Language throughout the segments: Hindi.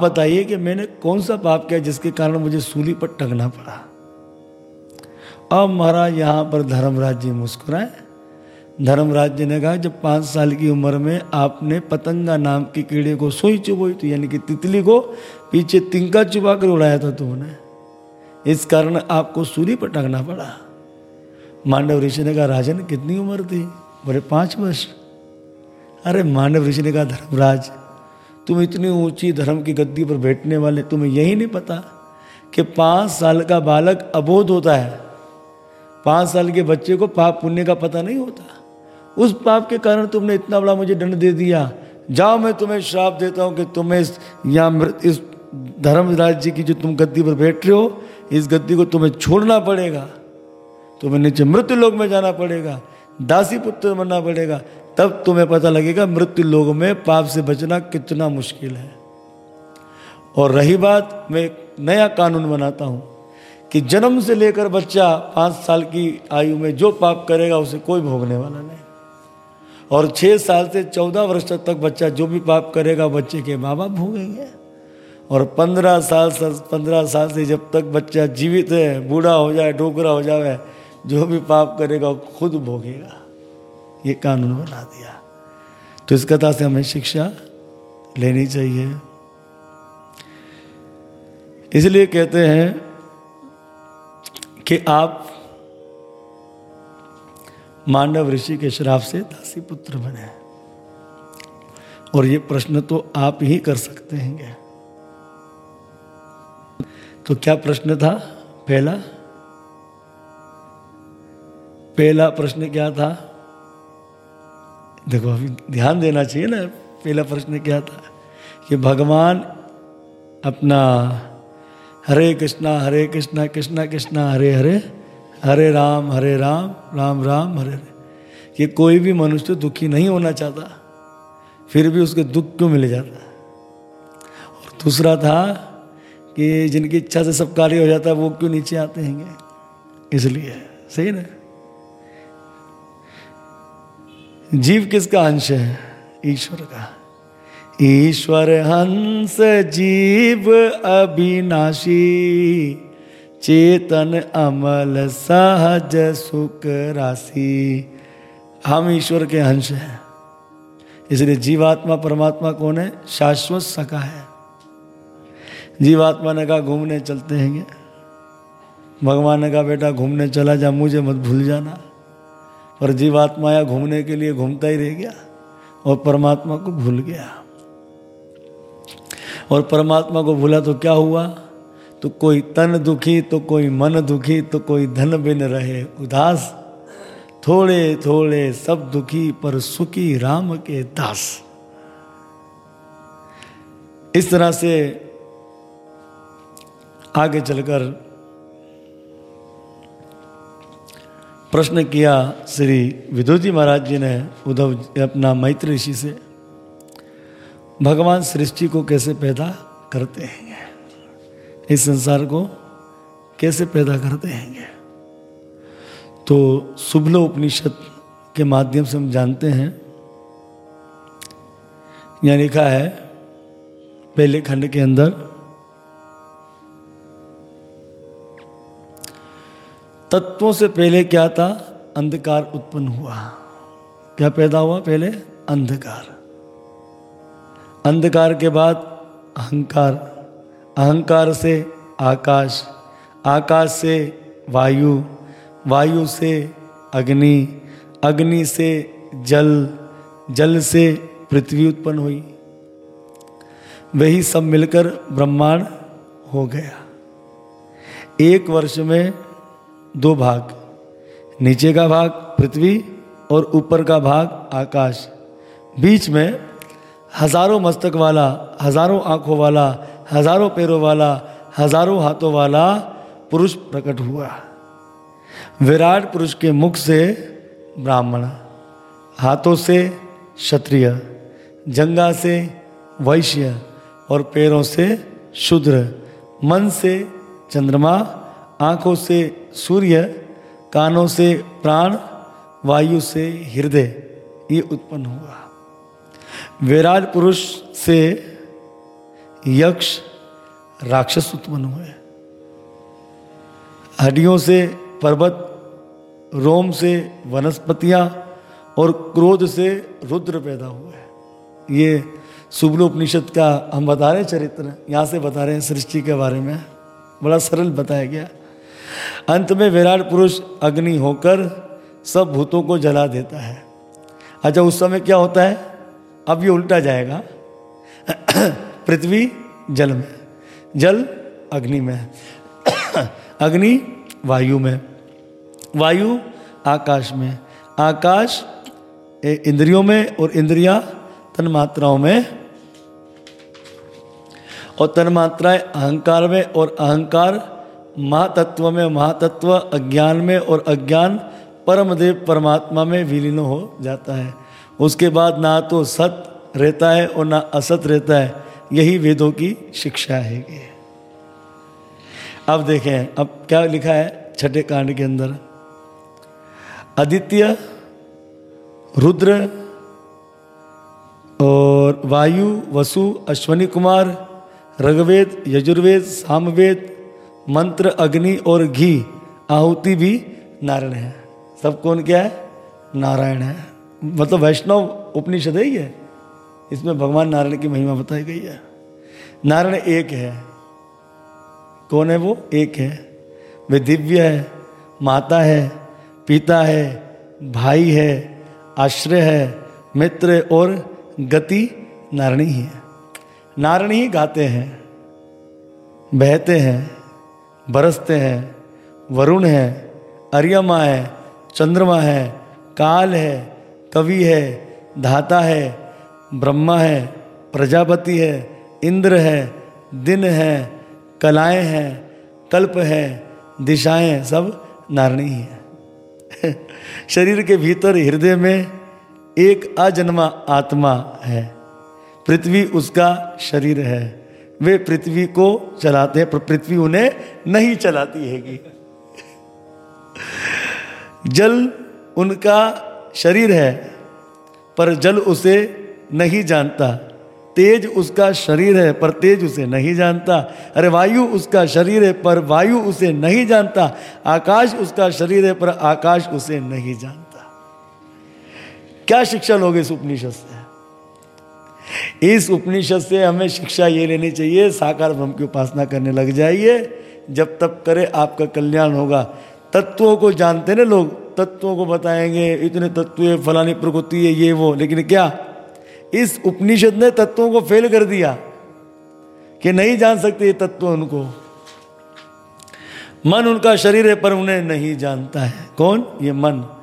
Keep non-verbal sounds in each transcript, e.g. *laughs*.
बताइए कि मैंने कौन सा पाप किया जिसके कारण मुझे सूली पर टंगना पड़ा? अब महाराज यहाँ पर धर्मराज जी मुस्कुराए। धर्मराज जी ने कहा, जब पाँच साल की उम्र में आपने पतंगा नाम की कीड़े को सोई चुबोई तो यानी कि तितली को पीछे तिंका चुबा कर उड़ाया था तुमने। इस कारण आपको सूर्य पर टंगना पड़ा। मांडव ऋषि ने कहा, राजन, कितनी उम्र थी? बोले, पाँच वर्ष। अरे मांडव ऋषि ने कहा, धर्मराज तुम इतनी ऊँची धर्म की गद्दी पर बैठने वाले, तुम्हें यही नहीं पता कि पाँच साल का बालक अबोध होता है। पाँच साल के बच्चे को पाप पुण्य का पता नहीं होता। उस पाप के कारण तुमने इतना बड़ा मुझे दंड दे दिया। जाओ, मैं तुम्हें श्राप देता हूँ कि तुम्हें यहाँ इस धर्मराज जी की जो तुम गद्दी पर बैठ रहे हो, इस गद्दी को तुम्हें छोड़ना पड़ेगा। तुम्हें नीचे मृत्यु लोक में जाना पड़ेगा। दासी पुत्र बनना पड़ेगा। तब तुम्हें पता लगेगा मृत्यु लोग में पाप से बचना कितना मुश्किल है। और रही बात, मैं एक नया कानून बनाता हूँ कि जन्म से लेकर बच्चा पाँच साल की आयु में जो पाप करेगा, उसे कोई भोगने वाला नहीं। और छह साल से चौदह वर्ष तक बच्चा जो भी पाप करेगा बच्चे के माँ बाप भोगेंगे। और पंद्रह साल से, पंद्रह साल से जब तक बच्चा जीवित है, बूढ़ा हो जाए डोकरा हो जाए, जो भी पाप करेगा खुद भोगेगा। ये कानून बना दिया। तो इस कथा से हमें शिक्षा लेनी चाहिए। इसलिए कहते हैं कि आप मांडव ऋषि के श्राप से दासी पुत्र बने। और ये प्रश्न तो आप ही कर सकते हैं। क्या तो क्या प्रश्न था? पहला? पहला प्रश्न क्या था? देखो अभी ध्यान देना चाहिए ना, पहला प्रश्न क्या था? कि भगवान अपना हरे कृष्णा हरे कृष्णा कृष्णा कृष्णा, हरे हरे हरे राम हरे राम राम राम, हरे हरे। ये कोई भी मनुष्य दुखी नहीं होना चाहता, फिर भी उसके दुख क्यों मिल जाता? और दूसरा था कि जिनकी इच्छा से सब कार्य हो जाता है, वो क्यों नीचे आते हैं? इसलिए, सही ना? जीव किसका अंश है? ईश्वर का। ईश्वर हंस जीव अविनाशी, चेतन अमल सहज सुख राशि। हम ईश्वर के अंश हैं। इसलिए जीवात्मा परमात्मा कौन है? शाश्वत सका है। जीवात्मा ने कहा, घूमने चलते हैं भगवान ने कहा, बेटा, घूमने चला जा, मुझे मत भूल जाना। पर जीवात्मा या घूमने के लिए घूमता ही रह गया और परमात्मा को भूल गया। और परमात्मा को भूला तो क्या हुआ? तो कोई तन दुखी तो कोई मन दुखी तो कोई धन बिन रहे उदास। थोड़े थोड़े सब दुखी पर सुखी राम के दास। इस तरह से आगे चलकर प्रश्न किया श्री विदुजी महाराज जी ने, उद्धव अपना मैत्र ऋषि से, भगवान सृष्टि को कैसे पैदा करते हैं? इस संसार को कैसे पैदा करते हैं? तो सुबल उपनिषद के माध्यम से हम जानते हैं। यहाँ लिखा है, पहले खंड के अंदर तत्वों से पहले क्या था? अंधकार उत्पन्न हुआ। क्या पैदा हुआ पहले? अंधकार। अंधकार के बाद अहंकार। अहंकार से आकाश। आकाश से वायु। वायु से अग्नि। अग्नि से जल। जल से पृथ्वी उत्पन्न हुई। वही सब मिलकर ब्रह्मांड हो गया। एक वर्ष में दो भाग, नीचे का भाग पृथ्वी और ऊपर का भाग आकाश। बीच में हज़ारों मस्तक वाला, हज़ारों आँखों वाला, हज़ारों पैरों वाला, हज़ारों हाथों वाला पुरुष प्रकट हुआ। विराट पुरुष के मुख से ब्राह्मण, हाथों से क्षत्रिय, जंगा से वैश्य और पैरों से शूद्र, मन से चंद्रमा आँखों से सूर्य, कानों से प्राण, वायु से हृदय, ये उत्पन्न हुआ। विराट पुरुष से यक्ष राक्षस उत्पन्न हुए। हड्डियों से पर्वत, रोम से वनस्पतियाँ और क्रोध से रुद्र पैदा हुए। ये सुबलोपनिषद का हम बता रहे हैं चरित्र, यहाँ से बता रहे हैं सृष्टि के बारे में। बड़ा सरल बताया गया। अंत में विराट पुरुष अग्नि होकर सब भूतों को जला देता है। अच्छा उस समय क्या होता है? अब ये उल्टा जाएगा। *clears throat* पृथ्वी जल में, जल अग्नि में, *clears throat* अग्नि वायु में, वायु आकाश में, आकाश इंद्रियों में और इंद्रिया तन मात्राओं में। और तन मात्राएँ अहंकार में और अहंकार महातत्व में, महातत्व, अज्ञान में और अज्ञान परमदेव परमात्मा में विलीन हो जाता है। उसके बाद ना तो सत रहता है और ना असत रहता है। यही वेदों की शिक्षा है अब देखें, अब क्या लिखा है छठे कांड के अंदर? आदित्य रुद्र और वायु, वसु, अश्वनी कुमार, ऋग्वेद, यजुर्वेद, सामवेद मंत्र, अग्नि और घी, आहुति भी नारायण है। सब कौन क्या है? नारायण है। मतलब वैष्णव उपनिषद है ही इसमें भगवान नारायण की महिमा बताई गई है। नारायण एक है। कौन है वो? एक है। वे दिव्य है, माता है, पिता है, भाई है, आश्रय है, मित्र और गति नारणी ही है। नारणी ही गाते हैं, बहते हैं। बरसते हैं, वरुण है, अर्यमा है, चंद्रमा है, काल है, कवि है, धाता है, ब्रह्मा है, प्रजापति है, इंद्र है, दिन है, कलाएँ हैं कल्प है, दिशाएँ सब नारणी ही। *laughs* शरीर के भीतर हृदय में एक अजन्मा आत्मा है, पृथ्वी उसका शरीर है। वे पृथ्वी को चलाते हैं, पर पृथ्वी उन्हें नहीं चलाती है जल उनका शरीर है, पर जल उसे नहीं जानता। तेज उसका शरीर है, पर तेज उसे नहीं जानता। अरे वायु उसका शरीर है, पर वायु उसे नहीं जानता। आकाश उसका शरीर है, पर आकाश उसे नहीं जानता। क्या शिक्षा लोगे इस उपनिषद से? इस उपनिषद से हमें शिक्षा ये लेनी चाहिए, साकार ब्रह्म की उपासना करने लग जाइए। जब तब करे आपका कल्याण होगा। तत्वों को जानते ना लोग? तत्वों को बताएँगे, इतने तत्व है, फलानी प्रकृति है, ये वो। लेकिन क्या? इस उपनिषद ने तत्वों को फेल कर दिया कि नहीं जान सकते ये तत्व उनको। मन उनका शरीर है, पर उन्हें नहीं जानता है। कौन? ये मन।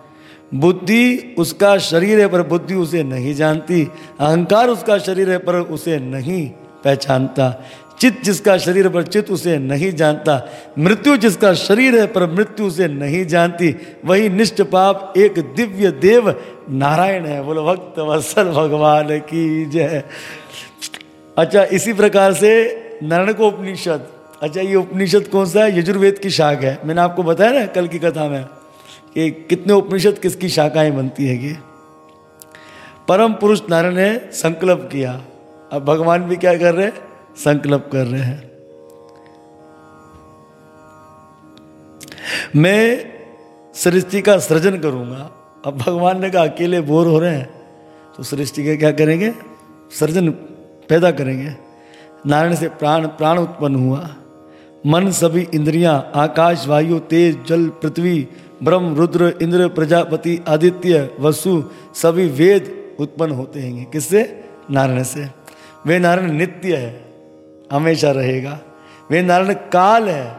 बुद्धि उसका शरीर है, पर बुद्धि उसे नहीं जानती। अहंकार उसका शरीर है, पर उसे नहीं पहचानता। चित्त जिसका शरीर पर चित्त उसे नहीं जानता। मृत्यु जिसका शरीर है, पर मृत्यु उसे नहीं जानती। वही निष्ठ पाप, एक दिव्य देव नारायण है। बोलो, भक्त वत्सल भगवान की जय। अच्छा इसी प्रकार से नारायण को उपनिषद अच्छा ये उपनिषद कौन सा है? यजुर्वेद की शाख है। मैंने आपको बताया ना, कल की कथा में। कि कितने उपनिषद किसकी शाखाएँ बनती है ये? परम पुरुष नारायण ने संकल्प किया। अब भगवान भी क्या कर रहे हैं? संकल्प कर रहे हैं। मैं सृष्टि का सृजन करूँगा। अब भगवान ने कहा, अकेले बोर हो रहे हैं तो सृष्टि के क्या करेंगे? सृजन पैदा करेंगे। नारायण से प्राण प्राण उत्पन्न हुआ। मन सभी इंद्रियाँ, आकाश, वायु, तेज, जल, पृथ्वी ब्रह्म, रुद्र, इंद्र, प्रजापति, आदित्य, वसु, सभी वेद उत्पन्न होते हैं। किससे? नारायण से। वे नारायण नित्य है, हमेशा रहेगा। वे नारायण काल है।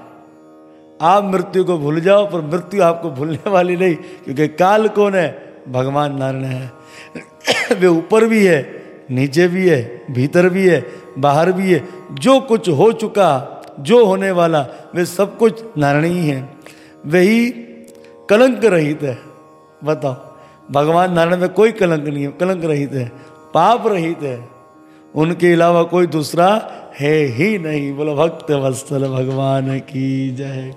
आप मृत्यु को भूल जाओ, पर मृत्यु आपको भूलने *laughs* वाली नहीं, क्योंकि काल कौन है? भगवान नारायण है। *coughs* वे ऊपर भी है, नीचे भी है, भीतर भी है, बाहर भी है। जो कुछ हो चुका, जो होने वाला, वे सब कुछ नारायण ही है। वही कलंक रहित है। बताओ, भगवान नारायण में कोई कलंक नहीं है, कलंक रहित है, पाप रहित है। उनके अलावा कोई दूसरा है ही नहीं। बोलो, भक्त वत्सल भगवान की जय।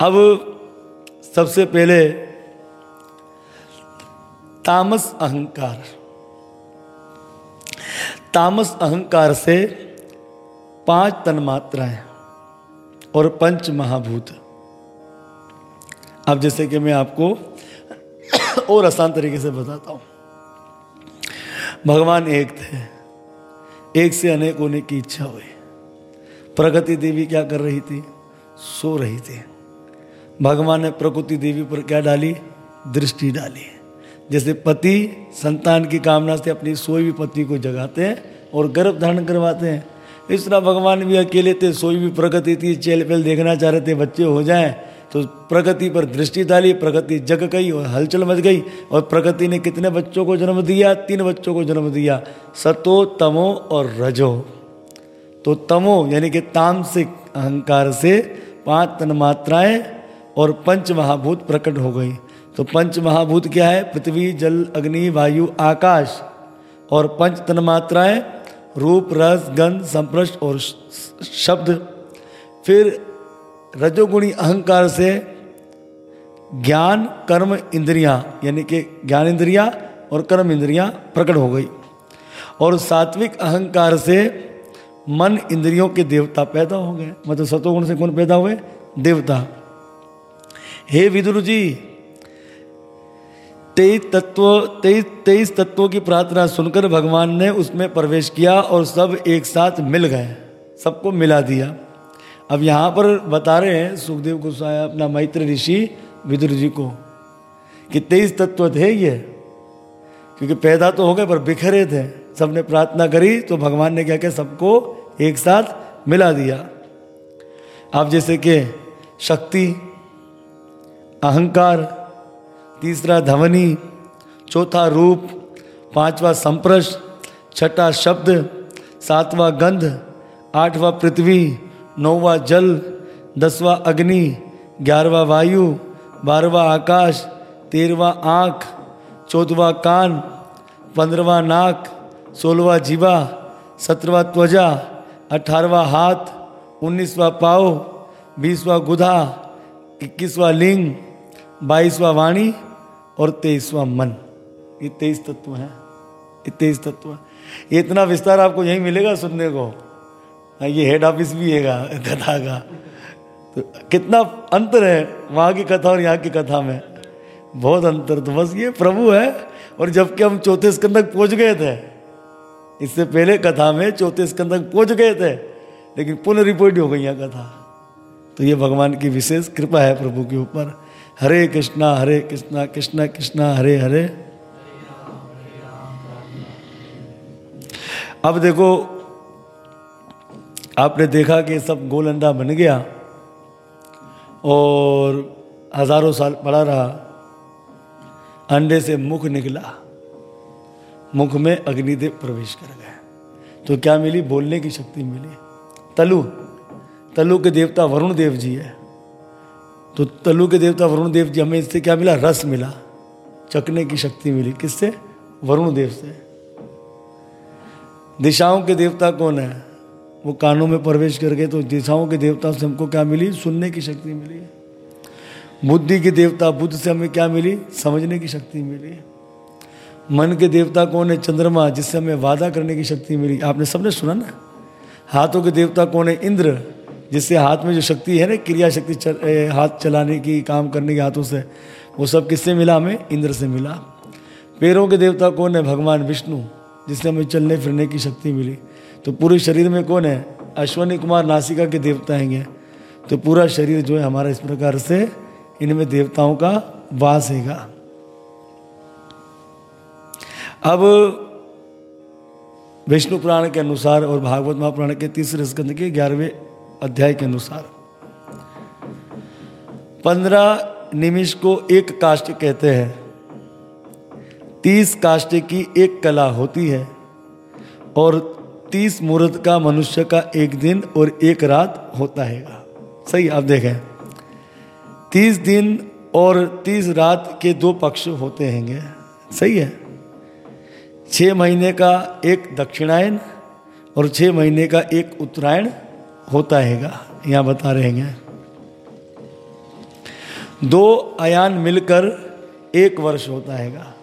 अब सबसे पहले तामस अहंकार। तामस अहंकार से पाँच तन्मात्राएँ और पंच महाभूत। अब जैसे कि मैं आपको और आसान तरीके से बताता हूँ। भगवान एक थे। एक से अनेक होने की इच्छा हुई। प्रगति देवी क्या कर रही थी? सो रही थी। भगवान ने प्रकृति देवी पर क्या डाली? दृष्टि डाली। जैसे पति संतान की कामना से अपनी सोई हुई पत्नी को जगाते हैं और गर्भ धारण करवाते हैं। इस तरह भगवान भी अकेले थे, सोई भी प्रगति थी चेल पेल देखना चाह रहे थे, बच्चे हो जाएँ। तो प्रगति पर दृष्टि डाली, प्रगति जग गई और हलचल मच गई और प्रगति ने कितने बच्चों को जन्म दिया? तीन बच्चों को जन्म दिया। सतो, तमो और रजो। तो तमो यानी कि तामसिक अहंकार से पाँच तन मात्राएँ और पंच महाभूत प्रकट हो गई। तो पंच महाभूत क्या है? पृथ्वी, जल, अग्नि, वायु, आकाश और पंच तन मात्राएँ, रूप, रस, गंध, संप्रष्ट और शब्द। फिर रजोगुणी अहंकार से ज्ञान, कर्म, इंद्रियाँ, यानी कि ज्ञान इंद्रियाँ और कर्म इंद्रियाँ प्रकट हो गई। और सात्विक अहंकार से मन इंद्रियों के देवता पैदा हो गए। मतलब सतोगुण से कौन पैदा हुए? देवता। हे विदुर जी, तेईस तत्व, तेईस तेईस तत्वों की प्रार्थना सुनकर भगवान ने उसमें प्रवेश किया और सब एक साथ मिल गए। सबको मिला दिया। अब यहाँ पर बता रहे हैं सुखदेव गोस्वामी, अपना मैत्र ऋषि विदुर जी को, कि तेईस तत्व थे ये, क्योंकि पैदा तो हो गए, पर बिखरे थे। सबने प्रार्थना करी तो भगवान ने क्या किया, सबको एक साथ मिला दिया। आप जैसे कि शक्ति, अहंकार, तीसरा ध्वनि, चौथा रूप, पांचवा संप्रश, छठा शब्द, सातवां गंध, आठवां पृथ्वी नौवा जल, दसवा अग्नि, ग्यारहवा वायु, बारहवा आकाश, तेरहवा आँख, चौदहवा कान, पंद्रहवा नाक, सोलहवा जीवा, सत्रहवा त्वजा अठारहवा हाथ, उन्नीसवा पाव, बीसवा गुधा इक्कीसवा लिंग, बाईसवा वाणी और तेईसवा मन। ये तेईस तत्व हैं। ये तेईस तत्व ये इतना विस्तार आपको यहीं मिलेगा सुनने को। ये हेड ऑफ़िस भी है कथा का। तो कितना अंतर है वहाँ की कथा और यहाँ की कथा में। बहुत अंतर। तो बस ये प्रभु है और जबकि हम चौथे स्कंद तक पहुँच गए थे, इससे पहले कथा में चौथे स्कंद तक पहुँच गए थे, लेकिन पुनः रिपोर्ट हो गई यहाँ कथा। तो ये भगवान की विशेष कृपा है प्रभु के ऊपर। हरे कृष्णा हरे कृष्णा कृष्णा कृष्णा, हरे हरे। अब देखो आपने देखा कि सब गोल अंडा बन गया और हज़ारों साल पड़ा रहा। अंडे से मुख निकला। मुख में अग्निदेव प्रवेश कर गए। तो क्या मिली? बोलने की शक्ति मिली। तलु तलु के देवता वरुण देव जी है। तो तलु के देवता वरुण देव जी, हमें इससे क्या मिला? रस मिला। चकने की शक्ति मिली। किससे? वरुण देव से। दिशाओं के देवता कौन है? वो कानों में प्रवेश कर गए तो दिशाओं के देवता से हमको क्या मिली? सुनने की शक्ति मिली। बुद्धि के देवता बुद्ध से हमें क्या मिली? समझने की शक्ति मिली। मन के देवता कौन है? चंद्रमा जिससे हमें वादा करने की शक्ति मिली। आपने सबने सुना ना? हाथों के देवता कौन है? इंद्र जिससे हाथ में जो शक्ति है ना क्रिया शक्ति चल, ए, हाथ चलाने की काम करने के हाथों से वो सब किससे मिला हमें? इंद्र से मिला। पैरों के देवता कौन है? भगवान विष्णु जिससे हमें चलने फिरने की शक्ति मिली। तो पूरे शरीर में कौन है? अश्वनी कुमार नासिका के देवता हैं तो पूरा शरीर जो है हमारा इस प्रकार से इनमें देवताओं का वास हैगा। अब विष्णु पुराण के अनुसार और भागवत महापुराण के तीसरे स्कंद के ग्यारहवें अध्याय के अनुसार। पंद्रह निमिष को एक काष्ट कहते हैं। तीस काष्ट की एक कला होती है और तीस मुहूर्त का मनुष्य का एक दिन और एक रात होता है। सही, आप देखें। तीस दिन और तीस रात के दो पक्ष होते हैं सही है। छ महीने का एक दक्षिणायन और छ महीने का एक उत्तरायण होता हैगा, यहाँ बता रहे हैं। दो अयान मिलकर एक वर्ष होता हैगा।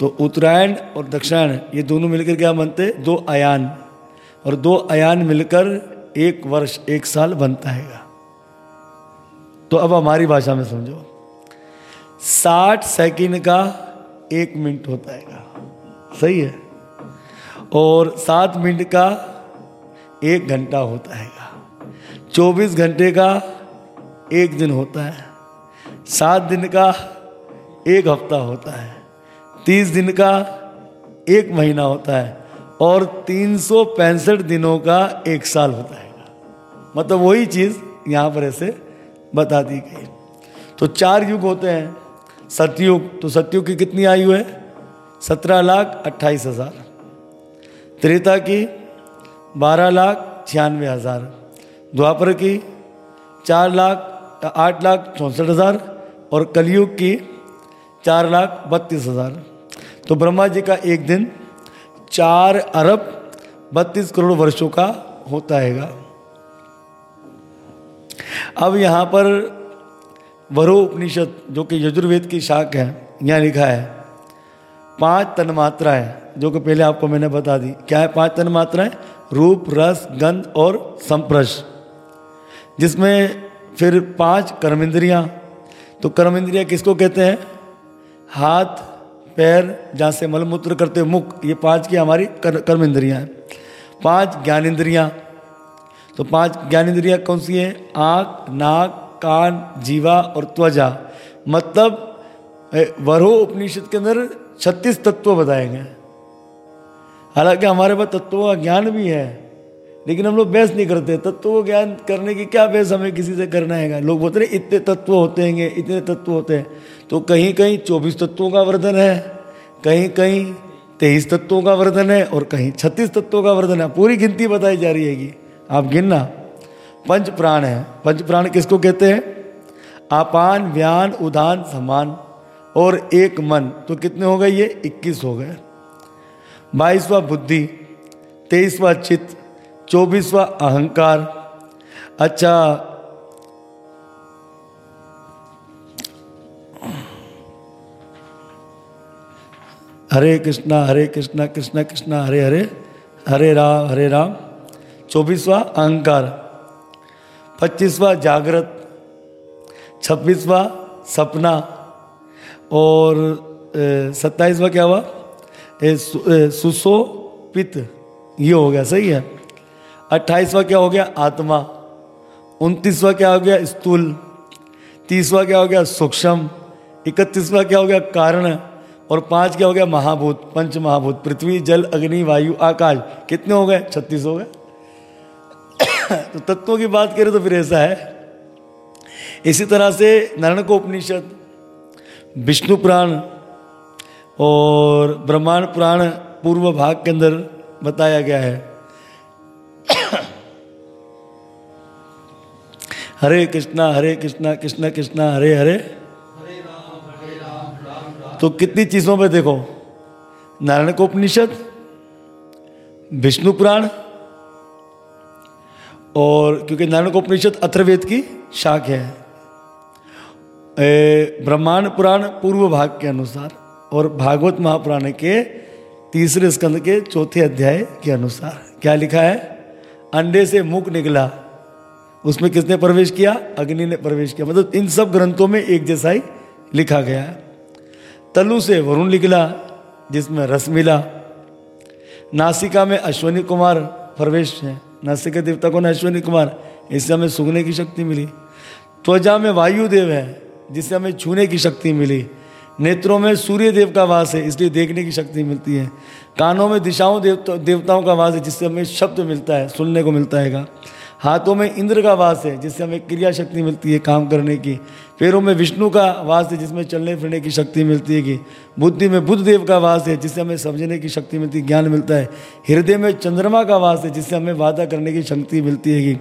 तो उत्तरायण और दक्षिणायन ये दोनों मिलकर क्या बनते? दो अयान। और दो अयान मिलकर एक वर्ष, एक साल बनता है। तो अब हमारी भाषा में समझो। साठ सेकंड का एक मिनट होता है। सही है? और सात मिनट का एक घंटा होता है। चौबीस घंटे का एक दिन होता है। सात दिन का एक हफ़्ता होता है। तीस दिन का एक महीना होता है और तीन सौ पैंसठ दिनों का एक साल होता है। मतलब वही चीज़ यहाँ पर ऐसे बता दी गई तो चार युग होते हैं। सतयुग तो सतयुग की कितनी आयु है? सत्रह लाख अट्ठाईस हज़ार। त्रेता की बारह लाख छियानवे हज़ार। द्वापर की चार लाख, आठ लाख चौंसठ हज़ार। और कलयुग की चार लाख बत्तीस हज़ार। तो ब्रह्मा जी का एक दिन चार अरब बत्तीस करोड़ वर्षों का होता हैगा अब यहाँ पर वरो उपनिषद जो कि यजुर्वेद की शाख है, यहाँ लिखा है, पाँच तन तन्मात्राएँ जो कि पहले आपको मैंने बता दी। क्या है पाँच तन्मात्राएँ रूप, रस, गंध और संप्रश। जिसमें फिर पाँच कर्मेंद्रियाँ। तो कर्मेंद्रियाँ किसको कहते हैं? हाथ पैर जहाँ से मलमूत्र करते मुख ये पाँच की हमारी कर, कर्म इंद्रियाँ हैं। पाँच ज्ञान इंद्रियाँ। तो पाँच ज्ञान इंद्रियाँ कौन सी हैं? आँख नाक कान जीवा और त्वजा मतलब वरो उपनिषद के अंदर छत्तीस तत्व बताए गए हालाँकि हमारे पास तत्वों का ज्ञान भी है लेकिन हम लोग बहस नहीं करते, तत्व ज्ञान करने की क्या बहस हमें किसी से करना है लोग बोलते हैं इतने तत्व होते हैं इतने तत्व होते हैं। तो कहीं कहीं चौबीस तत्वों का वर्धन है कहीं कहीं तेईस तत्वों का वर्धन है और कहीं छत्तीस तत्वों का वर्धन है। पूरी गिनती बताई जा रही है आप गिनना। पंच प्राण है। पंच प्राण किसको कहते हैं? आपान, व्यान, उदान, समान और एक मन। तो कितने हो गए ये? इक्कीस हो गए। बाईसवा बुद्धि, तेईसवा चित्त चौबीसवा अहंकार। अच्छा हरे कृष्णा हरे कृष्णा कृष्णा कृष्णा, हरे हरे हरे राम हरे राम। चौबीसवा अहंकार। पच्चीसवा जागृत। छब्बीसवा सपना। और सत्ताईसवा क्या हुआ? सुसोपित ये हो गया, सही है? अट्ठाईसवा क्या हो गया? आत्मा। उनतीसवा क्या हो गया? स्थूल। तीसवा क्या हो गया? सूक्ष्म। इकतीसवा क्या हो गया? कारण। और पाँच क्या हो गया? महाभूत। पंच महाभूत। पृथ्वी, जल, अग्नि, वायु, आकाश। कितने हो गए? छत्तीस हो गए। *coughs* तो तत्वों की बात करें तो फिर ऐसा है। इसी तरह से नारायण को उपनिषद विष्णु पुराण और ब्रह्मांड पुराण पूर्व भाग के अंदर बताया गया है। हरे कृष्णा हरे कृष्णा कृष्णा कृष्णा, हरे हरे। तो कितनी चीज़ों पे देखो? नारायण को उपनिषद विष्णु पुराण और क्योंकि नारायण को उपनिषद अथर्वेद की शाख है ब्रह्मांड पुराण पूर्व भाग के अनुसार और भागवत महापुराण के तीसरे स्कंद के चौथे अध्याय के अनुसार। क्या लिखा है? अंडे से मुख निकला। उसमें किसने प्रवेश किया? अग्नि ने प्रवेश किया। मतलब इन सब ग्रंथों में एक जैसा ही लिखा गया है। तलु से वरुण निकला, जिसमें रस मिला। नासिका में अश्वनी कुमार प्रवेश है। नासिका देवता को अश्वनी कुमार। इससे हमें सुगने की शक्ति मिली। त्वजा में वायुदेव है, जिससे हमें छूने की शक्ति मिली। नेत्रों में सूर्य देव का वास है, इसलिए देखने की शक्ति मिलती है। कानों में दिशाओं देवता, देवताओं का वास है, जिससे हमें शब्द मिलता है, सुनने को मिलता है हाथों में इंद्र का वास है, जिससे हमें क्रिया शक्ति मिलती है काम करने की। पैरों में विष्णु का वास है, जिसमें चलने फिरने की शक्ति मिलती है कि बुद्धि में बुद्ध देव का वास है, जिससे हमें समझने की शक्ति मिलती है ज्ञान मिलता है। हृदय में चंद्रमा का वास है, जिससे हमें वादा करने की शक्ति मिलती है कि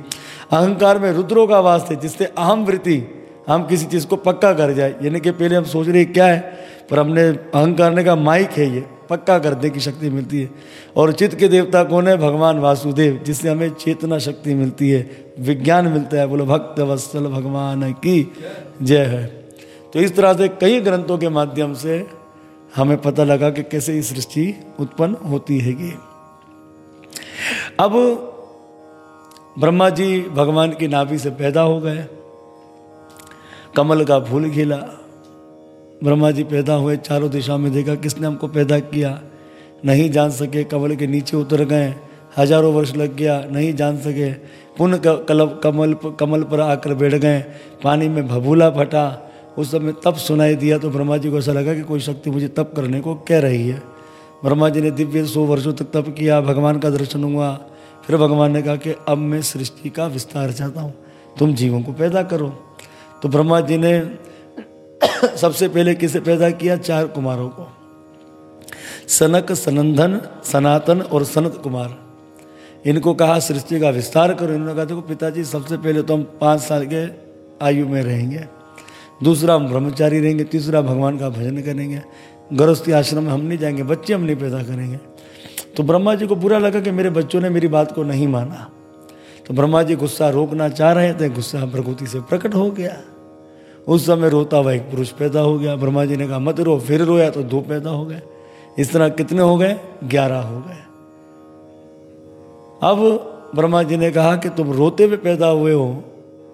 अहंकार में रुद्रों का वास है, जिससे अहम वृत्ति हम किसी चीज़ को पक्का कर जाए। यानी कि पहले हम सोच रहे क्या है? पर हमने अहंकार ने का माइक है ये, पक्का करने की शक्ति मिलती है। और चित्त के देवता कौन है? भगवान वासुदेव, जिससे हमें चेतना शक्ति मिलती है, विज्ञान मिलता है। बोलो, भक्त वत्सल भगवान की जय है। तो इस तरह से कई ग्रंथों के माध्यम से हमें पता लगा कि कैसे ये सृष्टि उत्पन्न होती हैगी। अब ब्रह्मा जी भगवान की नाभि से पैदा हो गए। कमल का फूल खिला। ब्रह्मा जी पैदा हुए चारों दिशा में देखा, किसने हमको पैदा किया? नहीं जान सके, कमल के नीचे उतर गए, हज़ारों वर्ष लग गया, नहीं जान सके। पुनः कमल कमल पर आकर बैठ गए, पानी में भभूला फटा। उस समय तप सुनाई दिया तो ब्रह्मा जी को ऐसा लगा कि कोई शक्ति मुझे तप करने को कह रही है। ब्रह्मा जी ने दिव्य सौ वर्षों तक तप किया, भगवान का दर्शन हुआ। फिर भगवान ने कहा कि अब मैं सृष्टि का विस्तार चाहता हूँ। तुम जीवों को पैदा करो। तो ब्रह्मा जी ने सबसे पहले किसे पैदा किया? चार कुमारों को। सनक, सनंदन, सनातन और सनत कुमार। इनको कहा सृष्टि का विस्तार करो। इन्होंने कहा, देखो पिताजी, सबसे पहले तो हम पाँच साल के आयु में रहेंगे। दूसरा हम ब्रह्मचारी रहेंगे। तीसरा भगवान का भजन करेंगे। गृहस्थी आश्रम में हम नहीं जाएँगे। बच्चे हम नहीं पैदा करेंगे। तो ब्रह्मा जी को बुरा लगा कि मेरे बच्चों ने मेरी बात को नहीं माना। तो ब्रह्मा जी गुस्सा रोकना चाह रहे थे। गुस्सा प्रकृति से प्रकट हो गया। उस समय रोता हुआ एक पुरुष पैदा हो गया। ब्रह्मा जी ने कहा, मत रो, फिर रोया तो दो पैदा हो गए। इस तरह कितने हो गए? ग्यारह हो गए। अब ब्रह्मा जी ने कहा कि तुम रोते हुए पैदा हुए हो,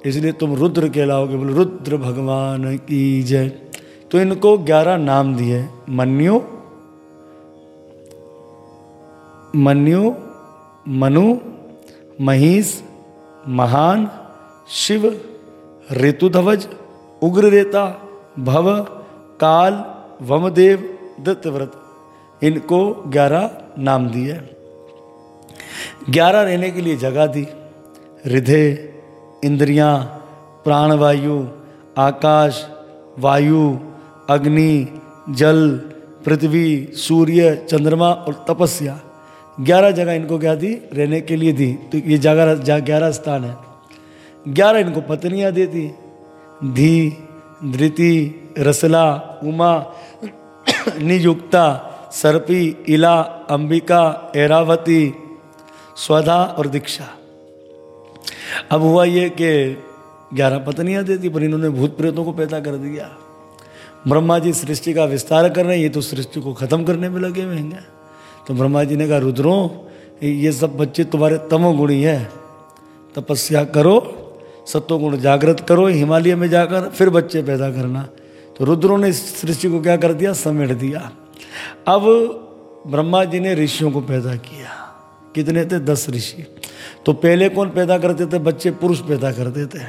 इसलिए तुम रुद्र कहलाओगे। बोले, रुद्र भगवान की जय। तो इनको ग्यारह नाम दिए। मन्यु मन्यु, मनु महिष महान, शिव, ऋतुध्वज उग्ररेता भव काल वमदेव दत्तव्रत। इनको ग्यारह नाम दिए। ग्यारह रहने के लिए जगह दी। हृदय इंद्रियाँ, प्राणवायु आकाश वायु अग्नि जल पृथ्वी सूर्य चंद्रमा और तपस्या। ग्यारह जगह इनको क्या दी? रहने के लिए दी। तो ये जगह ग्यारह स्थान है। ग्यारह इनको पत्नियाँ देती धी, धृति, रसला, उमा, नियुक्ता, सर्पी, इला, अंबिका एरावती स्वधा और दीक्षा। अब हुआ ये कि ग्यारह पत्नियाँ देती पर इन्होंने भूत प्रेतों को पैदा कर दिया। ब्रह्मा जी सृष्टि का विस्तार कर रहे हैं, ये तो सृष्टि को खत्म करने में लगे हुए हैं। तो ब्रह्मा जी ने कहा, रुद्रो, ये सब बच्चे तुम्हारे तमोगुणी है। तपस्या करो सत्वगुण जागृत करो, हिमालय में जाकर फिर बच्चे पैदा करना। तो रुद्रों ने सृष्टि को क्या कर दिया? समेट दिया। अब ब्रह्मा जी ने ऋषियों को पैदा किया। कितने थे? दस ऋषि। तो पहले कौन पैदा करते थे? बच्चे पुरुष पैदा करते थे।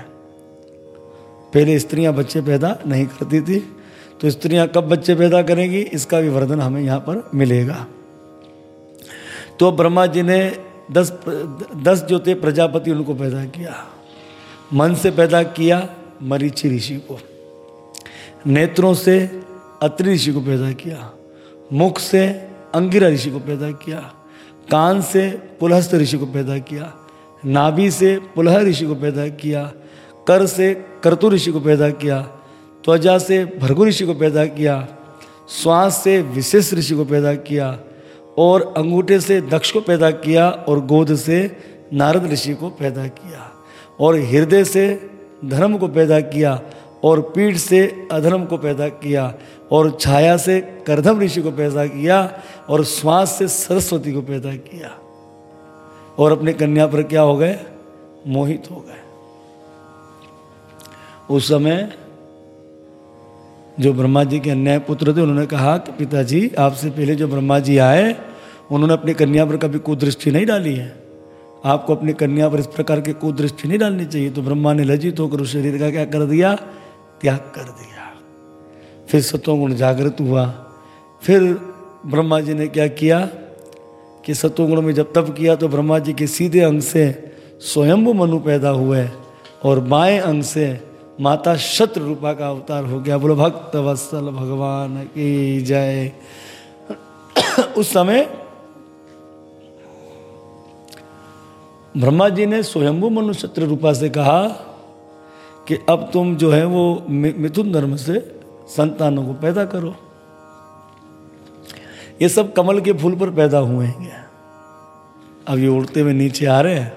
पहले स्त्रियाँ बच्चे पैदा नहीं करती थी। तो स्त्रियाँ कब बच्चे पैदा करेंगी? इसका भी वर्णन हमें यहाँ पर मिलेगा। तो ब्रह्मा जी ने दस दस जो थे, प्रजापति उनको पैदा किया। मन से पैदा किया मरीचि ऋषि को। नेत्रों से अत्रि ऋषि को पैदा किया। मुख से अंगिरा ऋषि को पैदा किया। कान से पुलहस्त ऋषि को पैदा किया। नाभि से पुलह ऋषि को पैदा किया। कर से कर्तु ऋषि को पैदा किया। त्वजा से भरगु ऋषि को पैदा किया। श्वास से विशेष ऋषि को पैदा किया। और अंगूठे से दक्ष को पैदा किया। और गोद से नारद ऋषि को पैदा किया। और हृदय से धर्म को पैदा किया और पीठ से अधर्म को पैदा किया और छाया से करधम ऋषि को पैदा किया और श्वास से सरस्वती को पैदा किया। और अपने कन्या पर क्या हो गए? मोहित हो गए। उस समय जो ब्रह्मा जी के अन्याय पुत्र थे, उन्होंने कहा कि पिताजी, आपसे पहले जो ब्रह्मा जी आए, उन्होंने अपनी कन्या पर कभी कुदृष्टि नहीं डाली है। आपको अपनी कन्या पर इस प्रकार की कुदृष्टि नहीं डालनी चाहिए। तो ब्रह्मा ने लजित होकर उस शरीर का क्या कर दिया? त्याग कर दिया। फिर सत्वगुण जागृत हुआ। फिर ब्रह्मा जी ने क्या किया कि सत्वगुण में जब तप किया तो ब्रह्मा जी के सीधे अंग से स्वयंभु मनु पैदा हुए और बाएँ अंग से माता शत्रु रूपा का अवतार हो गया। बोलो, भक्त वत्सल भगवान की जय। उस समय ब्रह्मा जी ने स्वयंभु मनु शत्रु रूपा से कहा कि अब तुम जो है वो मिथुन धर्म से संतानों को पैदा करो। ये सब कमल के फूल पर पैदा हुए हैं। अब ये उड़ते हुए नीचे आ रहे हैं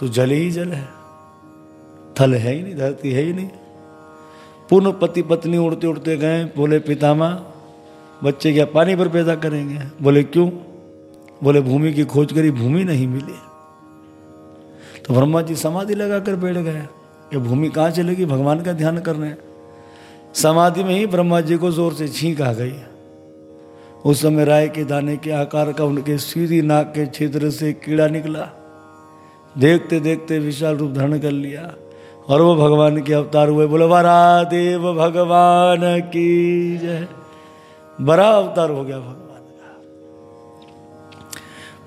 तो जल ही जल है। थल है ही नहीं, धरती है ही नहीं। पूर्ण पति पत्नी उड़ते उड़ते गए, बोले पितामा बच्चे क्या पानी पर पैदा करेंगे? बोले, क्यों? बोले, भूमि की खोज करी, भूमि नहीं मिली। तो ब्रह्मा जी समाधि लगा कर बैठ गए। कि भूमि कहाँ चलेगी? भगवान का ध्यान कर रहे हैं समाधि में ही ब्रह्मा जी को ज़ोर से छींक आ गई। उस समय राय के दाने के आकार का उनके सीधी नाक के क्षेत्र से कीड़ा निकला। देखते देखते विशाल रूप धारण कर लिया और वो भगवान के अवतार हुए। बोले वरा देव भगवान की जय। बड़ा अवतार हो गया भगवान।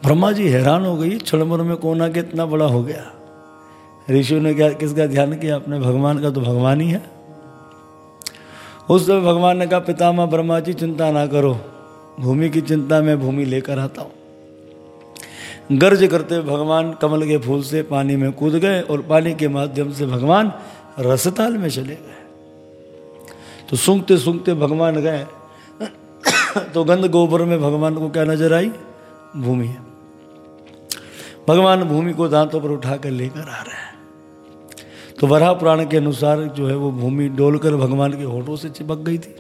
ब्रह्मा जी हैरान हो गई क्षणभर में कौन आके इतना बड़ा हो गया? ऋषियों ने क्या किसका ध्यान किया अपने भगवान का तो भगवान ही है। उस समय भगवान ने कहा, पितामह, ब्रह्मा जी, चिंता ना करो। भूमि की चिंता में भूमि लेकर आता हूँ। गर्ज करते भगवान कमल के फूल से पानी में कूद गए और पानी के माध्यम से भगवान रसताल में चले गए। तो सूंघते सूंघते भगवान गए। *coughs* तो गंध गोबर में भगवान को क्या नज़र आई? भूमि भगवान भूमि को दांतों पर उठाकर लेकर आ रहे हैं। तो वराह पुराण के अनुसार जो है वो भूमि डोलकर भगवान के होठों से चिपक गई थी।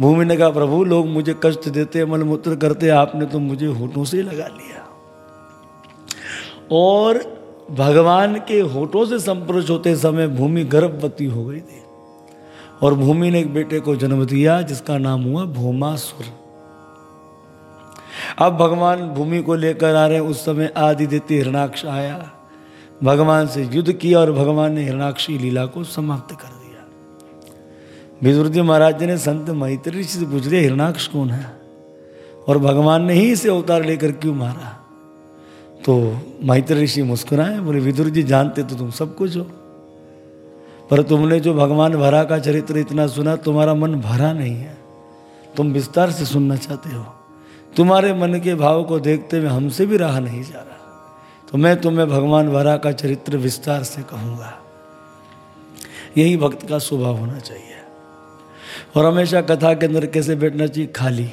भूमि ने कहा, प्रभु, लोग मुझे कष्ट देते, मलमूत्र करते, आपने तो मुझे होठों से लगा लिया। और भगवान के होठों से संपर्क होते समय भूमि गर्भवती हो गई थी। और भूमि ने एक बेटे को जन्म दिया, जिसका नाम हुआ भूमासुर। अब भगवान भूमि को लेकर आ रहे हैं, उस समय आदि देते हिरणाक्ष आया। भगवान से युद्ध किया और भगवान ने हिरणाक्षी लीला को समाप्त कर दिया। विदुर जी महाराज जी ने संत मैत्री से पूछ लिया, हिरणाक्ष कौन है? और भगवान ने ही इसे अवतार लेकर क्यों मारा? तो मैत्र ऋषि मुस्कुराए, बोले विदुर जी जानते तो तुम सब कुछ हो, पर तुमने जो भगवान भरा का चरित्र इतना सुना, तुम्हारा मन भरा नहीं है। तुम विस्तार से सुनना चाहते हो। तुम्हारे मन के भाव को देखते हुए हमसे भी रहा नहीं जा रहा। तो मैं तुम्हें भगवान वरा का चरित्र विस्तार से कहूँगा। यही भक्त का स्वभाव होना चाहिए। और हमेशा कथा के अंदर कैसे बैठना चाहिए? खाली।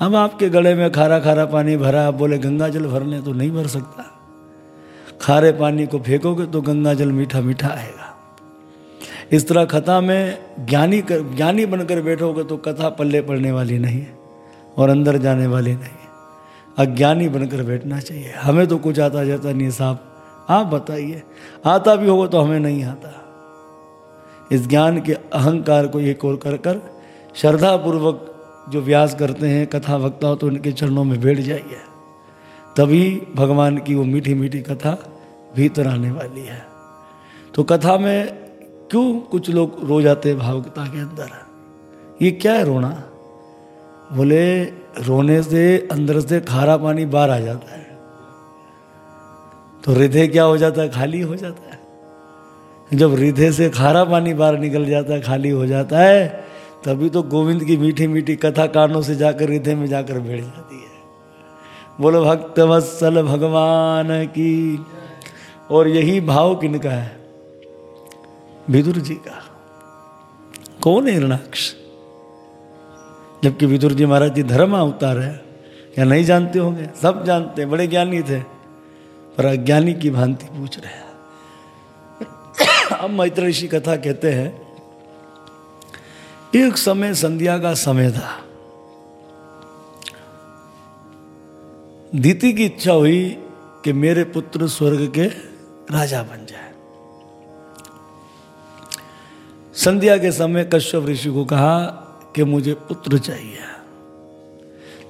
हम आपके गले में खारा खारा पानी भरा, आप बोले, गंगा जल भरने तो नहीं भर सकता। खारे पानी को फेंकोगे तो गंगा जल मीठा मीठा आएगा। इस तरह कथा में ज्ञानी कर, ज्ञानी बनकर बैठोगे तो कथा पल्ले पड़ने वाली नहीं है और अंदर जाने वाली नहीं अज्ञानी बनकर बैठना चाहिए। हमें तो कुछ आता जाता नहीं साहब। आप बताइए। आता भी होगा तो हमें नहीं आता। इस ज्ञान के अहंकार को एक और कर कर श्रद्धापूर्वक जो व्यास करते हैं, कथा वक्ता हो तो उनके चरणों में बैठ जाइए। तभी भगवान की वो मीठी मीठी कथा भीतर आने वाली है। तो कथा में क्यों कुछ लोग रो जाते हैं भावुकता के अंदर? ये क्या है रोना? बोले, रोने से, अंदर से खारा पानी बाहर आ जाता है। तो हृदय क्या हो जाता है? खाली हो जाता है। जब हृदय से खारा पानी बाहर निकल जाता है, खाली हो जाता है, तभी तो गोविंद की मीठी मीठी कथा कानों से जाकर हृदय में जाकर बैठ जाती है। बोलो, भक्त वत्सल भगवान की, और यही भाव किनका है। विदुर जी का। कौन है हिरणाक्ष जबकि विदुर जी महाराज जी धर्म अवतार है। या नहीं जानते होंगे? सब जानते बड़े ज्ञानी थे, पर अज्ञानी की भांति पूछ रहे हैं। अब मैत्र ऋषि कथा कहते हैं, एक समय संध्या का समय था। दीति की इच्छा हुई कि मेरे पुत्र स्वर्ग के राजा बन। संध्या के समय कश्यप ऋषि को कहा कि मुझे पुत्र चाहिए।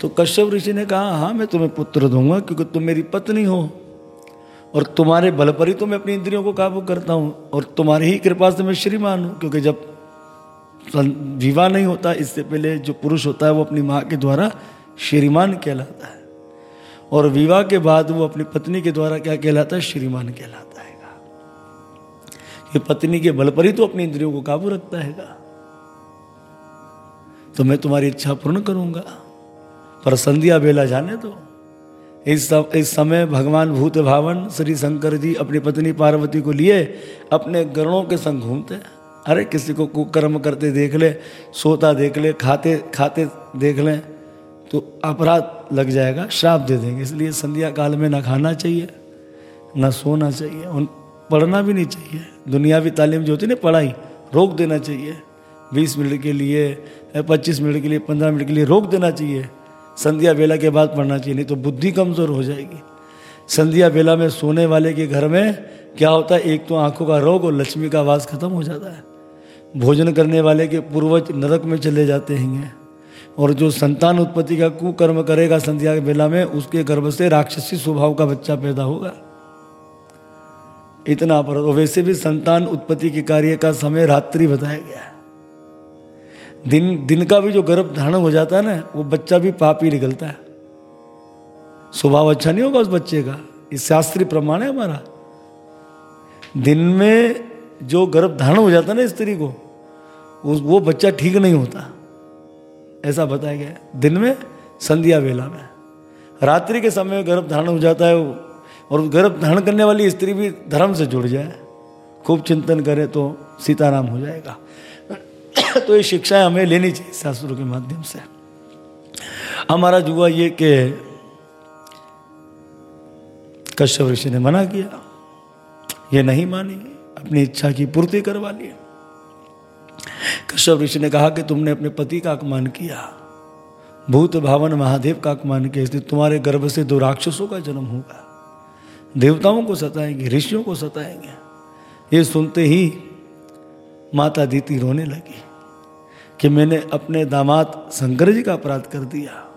तो कश्यप ऋषि ने कहा हाँ मैं तुम्हें पुत्र दूँगा क्योंकि तुम मेरी पत्नी हो और तुम्हारे बल पर ही तो मैं अपनी इंद्रियों को काबू करता हूँ और तुम्हारी ही कृपा से मैं श्रीमान हूँ। क्योंकि जब विवाह नहीं होता, इससे पहले जो पुरुष होता है, वो अपनी माँ के द्वारा श्रीमान कहलाता है। और विवाह के बाद वो अपनी पत्नी के द्वारा क्या कहलाता है? श्रीमान कहलाता है। ये पत्नी के बल पर ही तो अपनी इंद्रियों को काबू रखता है तो मैं तुम्हारी इच्छा पूर्ण करूँगा। पर संध्या बेला जाने दो। इस सम, इस समय भगवान भूत भावन श्री शंकर जी अपनी पत्नी पार्वती को लिए अपने गरणों के संग घूमते अरे किसी को कुकर्म करते देख ले सोता देख ले खाते खाते देख लें तो अपराध लग जाएगा श्राप दे देंगे। इसलिए संध्या काल में ना खाना चाहिए ना सोना चाहिए। उन पढ़ना भी नहीं चाहिए। दुनियावी तालीम जो होती है ना, पढ़ाई, रोक देना चाहिए। बीस मिनट के लिए, पच्चीस मिनट के लिए, पंद्रह मिनट के लिए रोक देना चाहिए। संध्या बेला के बाद पढ़ना चाहिए, नहीं तो बुद्धि कमज़ोर हो जाएगी। संध्या बेला में सोने वाले के घर में क्या होता है, एक तो आँखों का रोग और लक्ष्मी का आवाज़ खत्म हो जाता है। भोजन करने वाले के पूर्वज नरक में चले जाते हैं। और जो संतान उत्पत्ति का कुकर्म करेगा संध्या बेला में, उसके गर्भ से राक्षसी स्वभाव का बच्चा पैदा होगा। इतना पर वैसे भी संतान उत्पत्ति के कार्य का समय रात्रि बताया गया दिन दिन का भी जो गर्भ धारण हो जाता है ना, वो बच्चा भी पाप ही निकलता है। स्वभाव अच्छा नहीं होगा उस बच्चे का? इस शास्त्रीय प्रमाण है हमारा। दिन में जो गर्भ धारण हो जाता है ना स्त्री को वो बच्चा ठीक नहीं होता। ऐसा बताया गया दिन में संध्या वेला में। रात्रि के समय गर्भ धारण हो जाता है और गर्भ धारण करने वाली स्त्री भी धर्म से जुड़ जाए, खूब चिंतन करे तो सीताराम हो जाएगा। तो ये शिक्षाएँ हमें लेनी चाहिए शास्त्रों के माध्यम से। हमारा जुआ ये कि कश्यप ऋषि ने मना किया, ये नहीं मानी अपनी इच्छा की पूर्ति करवा ली कश्यप ऋषि ने कहा कि तुमने अपने पति का अपमान किया, भूत भावन महादेव का अपमान किया, इसलिए तुम्हारे गर्भ से दो राक्षसों का जन्म होगा। देवताओं को सताएँगे, ऋषियों को सताएँगे। ये सुनते ही माता दीति रोने लगी कि मैंने अपने दामाद शंकर जी का अपराध कर दिया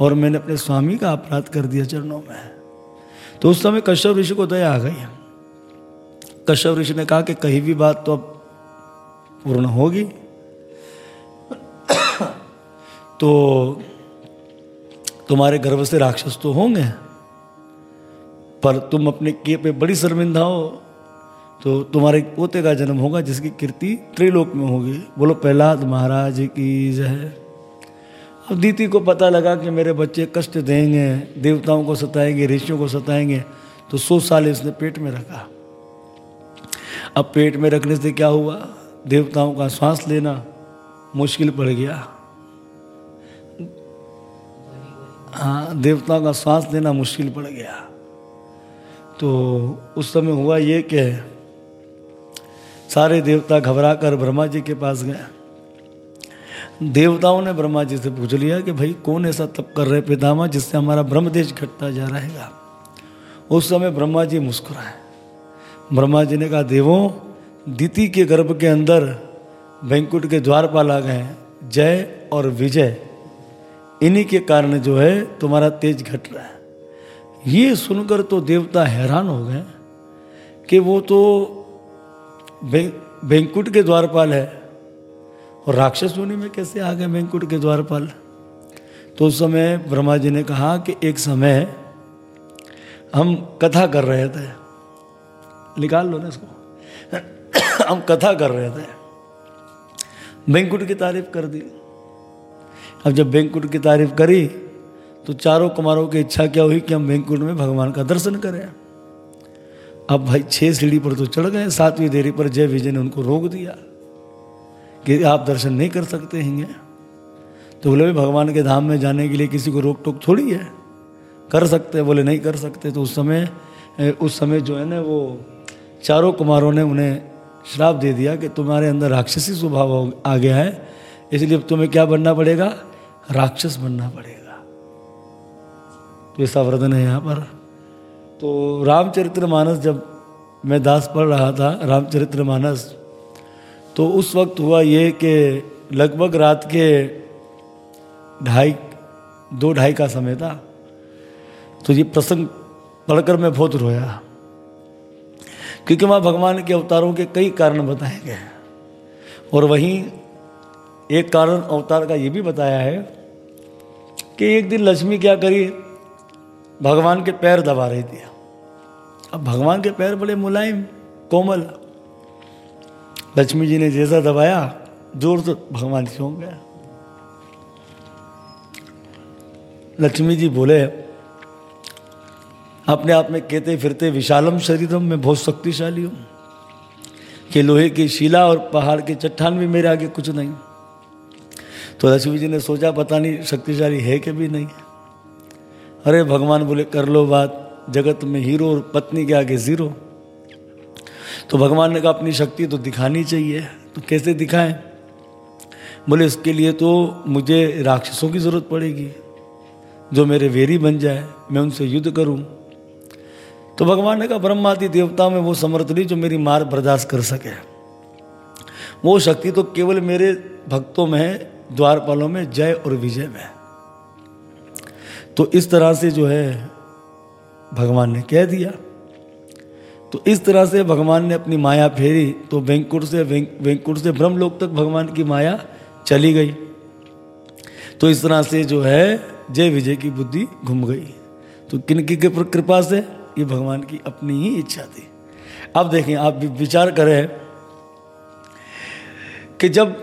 और मैंने अपने स्वामी का अपराध कर दिया चरणों में। तो उस समय कश्यप ऋषि को दया आ गई। कश्यप ऋषि ने कहा कि कहीं भी बात तो अब पूर्ण होगी। *coughs* तो तुम्हारे गर्भ से राक्षस तो होंगे। पर तुम अपने किए पे बड़ी शर्मिंदा हो तो तुम्हारे पोते का जन्म होगा, जिसकी कीर्ति त्रिलोक में होगी। बोलो, प्रहलाद महाराज की जय। अब दीति को पता लगा कि मेरे बच्चे कष्ट देंगे, देवताओं को सताएँगे, ऋषियों को सताएँगे तो सौ साल इसने पेट में रखा। अब पेट में रखने से क्या हुआ? देवताओं का श्वास लेना मुश्किल पड़ गया। हाँ देवताओं का श्वास लेना मुश्किल पड़ गया। तो उस समय हुआ ये कि सारे देवता घबरा कर ब्रह्मा जी के पास गए। देवताओं ने ब्रह्मा जी से पूछ लिया कि भाई, कौन ऐसा तप कर रहे पितामा जिससे हमारा ब्रह्मदेश घटता जा रहेगा? उस समय ब्रह्मा जी मुस्कुराए। ब्रह्मा जी ने कहा, देवों, दीति के गर्भ के अंदर बैंकुट के द्वारपाल आ गए जय और विजय, इन्हीं के कारण जो है तुम्हारा तेज घट रहा है। ये सुनकर तो देवता हैरान हो गए कि वो तो बैंकुट के द्वारपाल है। और राक्षस योनि में कैसे आ गए बैंकुट के द्वारपाल? तो उस समय ब्रह्मा जी ने कहा कि एक समय हम कथा कर रहे थे। निकाल लो ना इसको। *coughs* हम कथा कर रहे थे। बैंकुट की तारीफ़ कर दी। अब जब बैंकुट की तारीफ़ करी तो चारों कुमारों की इच्छा क्या हुई कि हम बैंकुट में भगवान का दर्शन करें? अब भाई छह सीढ़ी पर तो चढ़ गए, सातवीं देरी पर जय विजय ने उनको रोक दिया कि आप दर्शन नहीं कर सकते हैं तो बोले भगवान के धाम में जाने के लिए किसी को रोक टोक थोड़ी है? कर सकते बोले, नहीं कर सकते। तो उस समय उस समय जो है ना, वो चारों कुमारों ने उन्हें श्राप दे दिया कि तुम्हारे अंदर राक्षसी स्वभाव आ गया है। इसलिए तुम्हें क्या बनना पड़ेगा? राक्षस बनना पड़ेगा। तो ऐसा वर्णन है यहाँ पर। तो रामचरित्र मानस जब मैं दास पढ़ रहा था, रामचरित्र मानस तो उस वक्त हुआ ये कि लगभग रात के ढाई, दो ढाई का समय था। तो ये प्रसंग पढ़कर मैं बहुत रोया। क्योंकि वहाँ भगवान के अवतारों के कई कारण बताए गए और वहीं एक कारण अवतार का ये भी बताया है कि एक दिन लक्ष्मी क्या करी? भगवान के पैर दबा रही थी। अब भगवान के पैर बड़े मुलायम, कोमल। लक्ष्मी जी ने जैसा दबाया, ज़ोर तो भगवान सो गया लक्ष्मी जी बोले, अपने आप में कहते फिरते विशालम शरीरम, मैं बहुत शक्तिशाली हूँ। कि लोहे की शिला और पहाड़ के चट्टान भी मेरे आगे कुछ नहीं। तो लक्ष्मी जी ने सोचा, पता नहीं, शक्तिशाली है कि भी नहीं? अरे भगवान बोले, कर लो बात, जगत में हीरो और पत्नी के आगे ज़ीरो. तो भगवान ने कहा, अपनी शक्ति तो दिखानी चाहिए तो कैसे दिखाएँ? बोले, इसके लिए तो मुझे राक्षसों की ज़रूरत पड़ेगी, जो मेरे वेरी बन जाए, मैं उनसे युद्ध करूँ। तो भगवान ने कहा, ब्रह्मादि देवता में वो समर्थ नहीं जो मेरी मार बर्दाश्त कर सके। वो शक्ति तो केवल मेरे भक्तों में है द्वारपालों में जय और विजय में तो इस तरह से जो है, भगवान ने कह दिया। तो इस तरह से भगवान ने अपनी माया फेरी तो वेंकुट से वेंकुट से ब्रह्मलोक तक भगवान की माया चली गई। तो इस तरह से जो है, जय विजय की बुद्धि घूम गई। तो किन की कृपा से? ये भगवान की अपनी ही इच्छा थी। अब देखें, आप विचार करें कि जब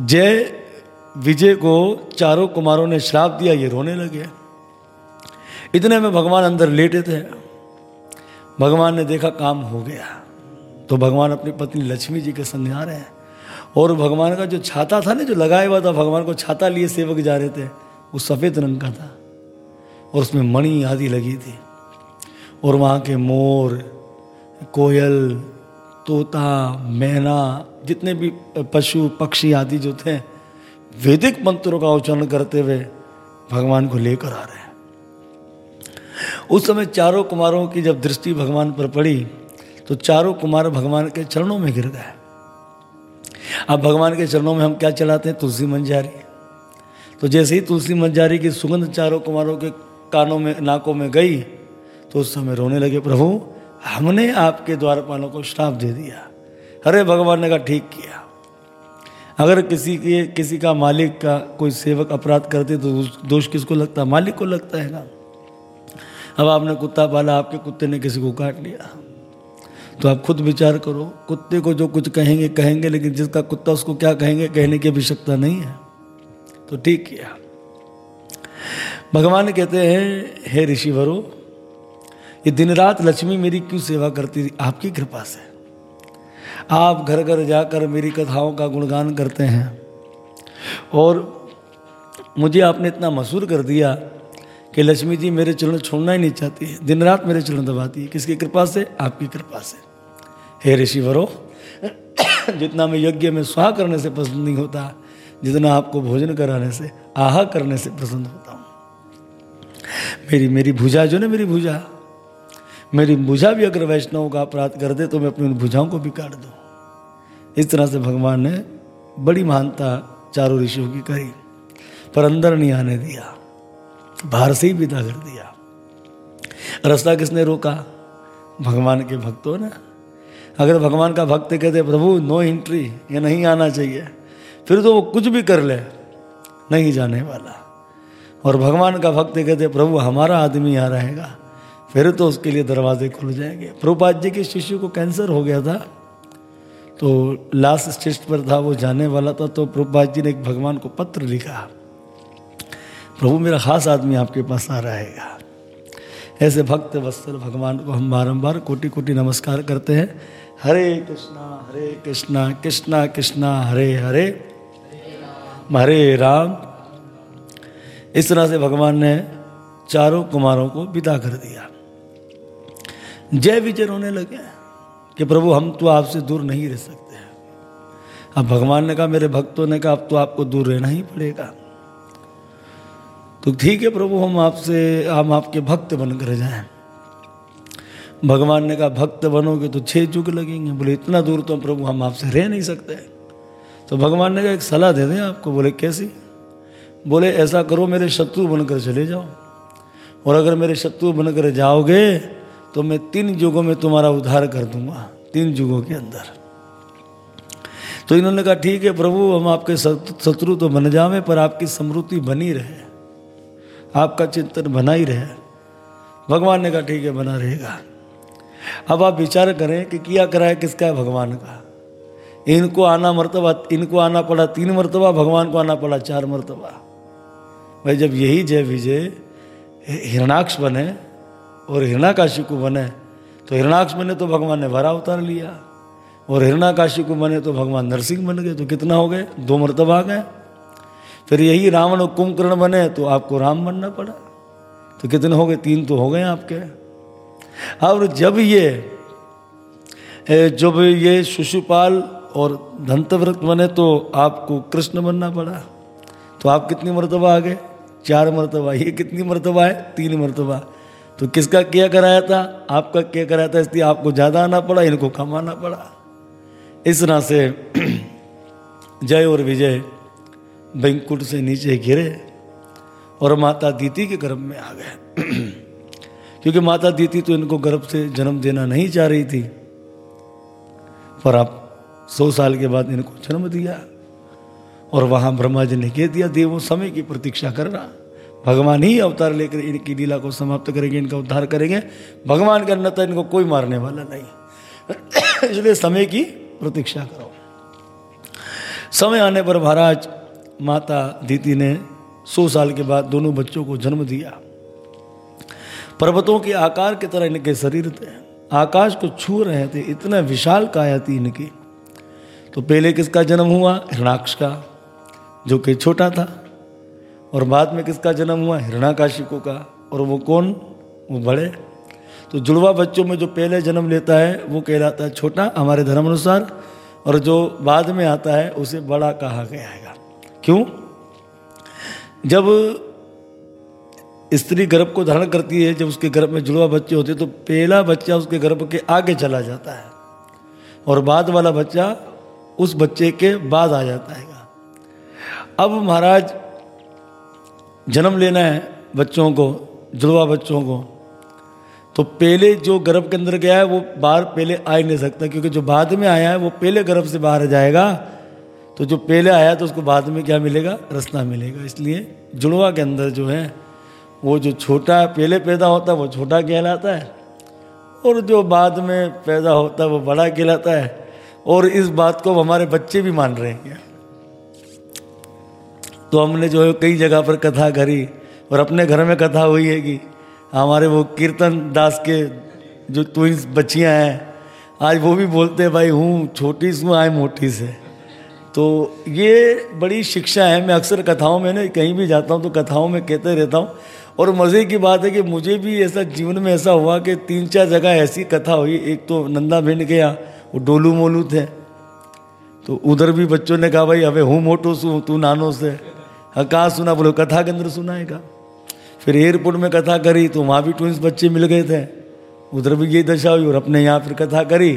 जय विजय को चारों कुमारों ने श्राप दिया, ये रोने लगे। इतने में भगवान अंदर लेटे थे। भगवान ने देखा काम हो गया। तो भगवान अपनी पत्नी लक्ष्मी जी के संग आ रहे हैं। और भगवान का जो छाता था ना, जो लगाया हुआ था, भगवान को छाता लिए सेवक जा रहे थे, वो सफ़ेद रंग का था और उसमें मणि आदि लगी थी। और वहाँ के मोर, कोयल, तोता, मैना, जितने भी पशु, पक्षी आदि जो थे वैदिक मंत्रों का उच्चारण करते हुए भगवान को लेकर आ रहे हैं। उस समय चारों कुमारों की जब दृष्टि भगवान पर पड़ी तो चारों कुमार भगवान के चरणों में गिर गए। अब भगवान के चरणों में हम क्या चलाते हैं? तुलसी मंजारी। तो जैसे ही तुलसी मंजारी की सुगंध चारों कुमारों के कानों में, नाकों में गई तो उस समय रोने लगे, प्रभु, हमने आपके द्वारपालों को श्राप दे दिया। अरे, भगवान ने कहा, ठीक किया। अगर किसी के, किसी का मालिक का कोई सेवक अपराध करते तो दोष किसको लगता है? मालिक को लगता है ना। अब आपने कुत्ता पाला, आपके कुत्ते ने किसी को काट लिया। तो आप खुद विचार करो, कुत्ते को जो कुछ कहेंगे कहेंगे, लेकिन जिसका कुत्ता उसको क्या कहेंगे, कहने की आवश्यकता नहीं है। तो ठीक किया। भगवान कहते हैं, हे ऋषिवरो, ये दिन रात लक्ष्मी मेरी क्यों सेवा करती थी आपकी कृपा से। आप घर घर जाकर मेरी कथाओं का गुणगान करते हैं। और मुझे आपने इतना मशहूर कर दिया कि लक्ष्मी जी मेरे चरण छोड़ना ही नहीं चाहती है। दिन रात मेरे चरण दबाती है। किसकी कृपा से? आपकी कृपा से। हे ऋषि ऋषिवरो, जितना मैं यज्ञ में स्वाह करने से पसंद नहीं होता, जितना आपको भोजन कराने से आहा करने से पसंद होता हूँ। मेरी मेरी भुजा, जो ना मेरी भुजा मेरी भुजा भी अगर वैष्णव का अपराध कर दे तो मैं अपनी उन भुजाओं को भी काट दूँ। इस तरह से भगवान ने बड़ी महानता चारों ऋषियों की करी, पर अंदर नहीं आने दिया, बाहर से ही विदा कर दिया। रास्ता किसने रोका? भगवान के भक्तों ने। अगर भगवान का भक्त कहते प्रभु नो एंट्री ये नहीं आना चाहिए, फिर तो वो कुछ भी कर ले, नहीं जाने वाला। और भगवान का भक्त कहते प्रभु, हमारा आदमी यहाँ रहेगा फिर तो उसके लिए दरवाजे खुल जाएँगे। प्रभुपाद जी के शिष्य को कैंसर हो गया था तो लास्ट स्टेज पर था, वो जाने वाला था तो प्रभुपाद जी ने एक भगवान को पत्र लिखा। प्रभु, मेरा खास आदमी आपके पास आ रहेगा ऐसे भक्त वत्सल भगवान को हम बारंबार कोटि कोटि नमस्कार करते हैं। हरे कृष्णा हरे कृष्णा कृष्णा कृष्णा, हरे हरे। हरे राम। इस तरह से भगवान ने चारों कुमारों को विदा कर दिया। जय विजय रोने लगे कि प्रभु, हम तो आपसे दूर नहीं रह सकते अब भगवान ने कहा, मेरे भक्तों ने कहा, अब तो आपको दूर रहना ही पड़ेगा। तो ठीक है प्रभु, हम आपसे, हम आपके भक्त बनकर जाएँ। भगवान ने कहा, भक्त बनोगे तो छह चुक लगेंगे। बोले, इतना दूर तो प्रभु, हम आपसे रह नहीं सकते। तो भगवान ने कहा, एक सलाह दे दें आपको। बोले, कैसी? बोले, ऐसा करो, मेरे शत्रु बनकर चले जाओ। और अगर मेरे शत्रु बनकर जाओगे तो मैं तीन युगों में तुम्हारा उद्धार कर दूँगा, तीन युगों के अंदर। तो इन्होंने कहा, ठीक है प्रभु, हम आपके शत्रु तो बन जावे, पर आपकी समृद्धि बनी रहे, आपका चिंतन बना ही रहे। भगवान ने कहा, ठीक है, बना रहेगा। अब आप विचार करें कि किया कराए किसका है भगवान का? इनको आना मर्तबा, इनको आना पड़ा तीन मर्तबा, भगवान को आना पड़ा चार मर्तबा। भाई, जब यही जय विजय हिरणाक्ष बने और हिरणाकाशी को बने तो हिरणाक्ष बने तो भगवान ने भरा उतार लिया। और हिरणाकाशी को बने तो भगवान नरसिंह बन गए तो कितना हो गए? दो मरतबा आ गए। फिर यही रावण और कुंभकर्ण बने तो आपको राम बनना पड़ा। तो कितने हो गए? तीन तो हो गए आपके। और जब ये जब ये शिशुपाल और धंतव्रत बने तो आपको कृष्ण बनना पड़ा। तो आप कितनी मरतबा आ गए? चार मरतबा। ये कितनी मरतबा है? तीन मरतबा। तो किसका क्या कराया था? आपका क्या कराया था, इसलिए आपको ज़्यादा आना पड़ा, इनको कम आना पड़ा। इस तरह से *clears throat* जय और विजय बैंकुट से नीचे गिरे और माता दीति के गर्भ में आ गए। *clears throat* क्योंकि माता दीति तो इनको गर्भ से जन्म देना नहीं चाह रही थी, पर आप सौ साल के बाद इनको जन्म दिया और वहाँ ब्रह्मा जी ने कह दिया, देवों, समय की प्रतीक्षा करना भगवान ही अवतार लेकर इनकी लीला को समाप्त करेंगे, इनका उद्धार करेंगे। भगवान के अन्यथा इनको कोई मारने वाला नहीं। *coughs* इसलिए समय की प्रतीक्षा करो। समय आने पर महाराज, माता दीति ने सौ साल के बाद दोनों बच्चों को जन्म दिया। पर्वतों के आकार की तरह इनके शरीर थे। आकाश को छू रहे थे, इतना विशाल काया थी इनकी। तो पहले किसका जन्म हुआ? हिरणाक्ष का, जो कि छोटा था। और बाद में किसका जन्म हुआ? हिरणाकाशिकों का। और वो कौन? वो बड़े। तो जुड़वा बच्चों में जो पहले जन्म लेता है, वो कहलाता है छोटा, हमारे धर्म अनुसार और जो बाद में आता है, उसे बड़ा कहा गया है क्यों? जब स्त्री गर्भ को धारण करती है, जब उसके गर्भ में जुड़वा बच्चे होते हैं तो पहला बच्चा उसके गर्भ के आगे चला जाता है। और बाद वाला बच्चा उस बच्चे के बाद आ जाता है। अब महाराज जन्म लेना है बच्चों को, जुड़वा बच्चों को। तो पहले जो गर्भ के अंदर गया है, वो बाहर पहले आ ही नहीं सकता, क्योंकि जो बाद में आया है, वो पहले गर्भ से बाहर जाएगा। तो जो पहले आया तो उसको बाद में क्या मिलेगा? रस्ता मिलेगा। इसलिए जुड़वा के अंदर जो है, वो जो छोटा पहले पैदा होता है, वो छोटा कहलाता है। और जो बाद में पैदा होता है, वो बड़ा कहलाता है। और इस बात को हमारे बच्चे भी मान रहे हैं। तो हमने जो है कई जगह पर कथा करी और अपने घर में कथा हुई है कि हमारे वो कीर्तन दास के जो ट्विंस बच्चियाँ हैं, आज वो भी बोलते हैं, भाई हूँ छोटी से आए मोटी से तो ये बड़ी शिक्षा है। मैं अक्सर कथाओं में ना कहीं भी जाता हूँ तो कथाओं में कहते रहता हूँ और मज़े की बात है कि मुझे भी ऐसा जीवन में ऐसा हुआ कि तीन चार जगह ऐसी कथा हुई। एक तो नंदा भिंड गया वो डोलू मोलू थे। तो उधर भी बच्चों ने कहा, भाई, अबे हूँ, मोटो सू, तू नानो से। कहाँ सुना बोलो? कथा के अंदर सुनाएगा फिर एयरपोर्ट में कथा करी तो वहाँ भी ट्विंस बच्चे मिल गए थे। उधर भी यही दशा हुई और अपने यहाँ फिर कथा करी।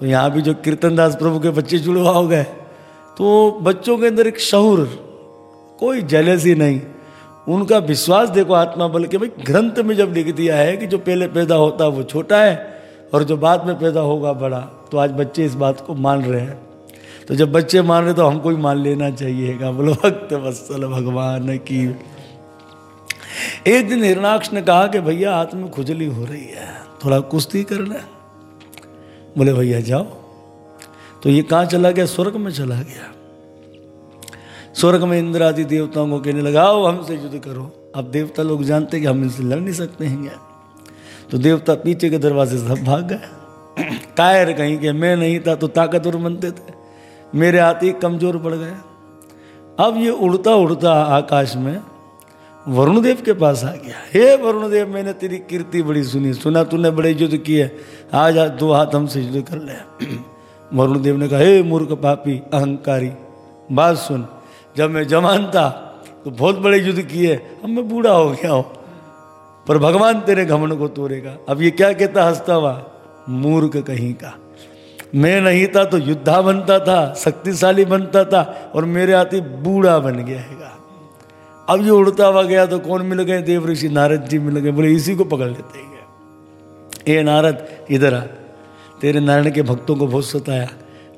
तो यहाँ भी जो कीर्तन दास प्रभु के बच्चे जुड़वा हो गए। तो बच्चों के अंदर एक शहूर, कोई जलसी नहीं। उनका विश्वास देखो आत्मा बल के, भाई ग्रंथ में जब लिख दिया है कि जो पहले पैदा होता है वो छोटा है और जो बाद में पैदा होगा बड़ा तो आज बच्चे इस बात को मान रहे हैं। तो जब बच्चे मान रहे तो हमको ही मान लेना चाहिए। बोलो भक्त वत्सल भगवान की। एक दिन हिरणाक्ष ने कहा कि भैया, हाथ में खुजली हो रही है, थोड़ा कुश्ती कर ले। बोले, भैया, जाओ। तो ये कहाँ चला गया? स्वर्ग में चला गया। स्वर्ग में इंद्र आदि देवताओं को कहने लगा, आओ, हमसे युद्ध करो। अब देवता लोग जानते कि हम इनसे लड़ नहीं सकते हैं तो देवता पीछे के दरवाजे से सब भाग गए। *clears throat* कायर कहीं के, मैं नहीं था तो ताकतवर बनते थे। मेरे आते ही कमज़ोर पड़ गए। अब ये उड़ता उड़ता आकाश में वरुण देव के पास आ गया। हे वरुण देव मैंने तेरी कीर्ति बड़ी सुनी। सुना तूने बड़े युद्ध किए। आज आज दो हाथ हमसे युद्ध कर ले। *clears throat* वरुण देव ने कहा, हे मूर्ख पापी, अहंकारी, बात सुन। जब मैं जवान था तो बहुत बड़े युद्ध किए। अब मैं बूढ़ा हो गया हूँ। पर भगवान तेरे घमन को तोड़ेगा। अब ये क्या कहता हंसता हुआ, मूर्ख कहीं का। मैं नहीं था तो युद्धा बनता था, शक्तिशाली बनता था और मेरे आते बूढ़ा बन गया है। अब ये उड़ता हुआ गया तो कौन मिल गए? देव ऋषि नारद जी मिल गए। बोले, इसी को पकड़ लेते हैं ए नारद, इधर आ। तेरे नारायण के भक्तों को बहुत सताया।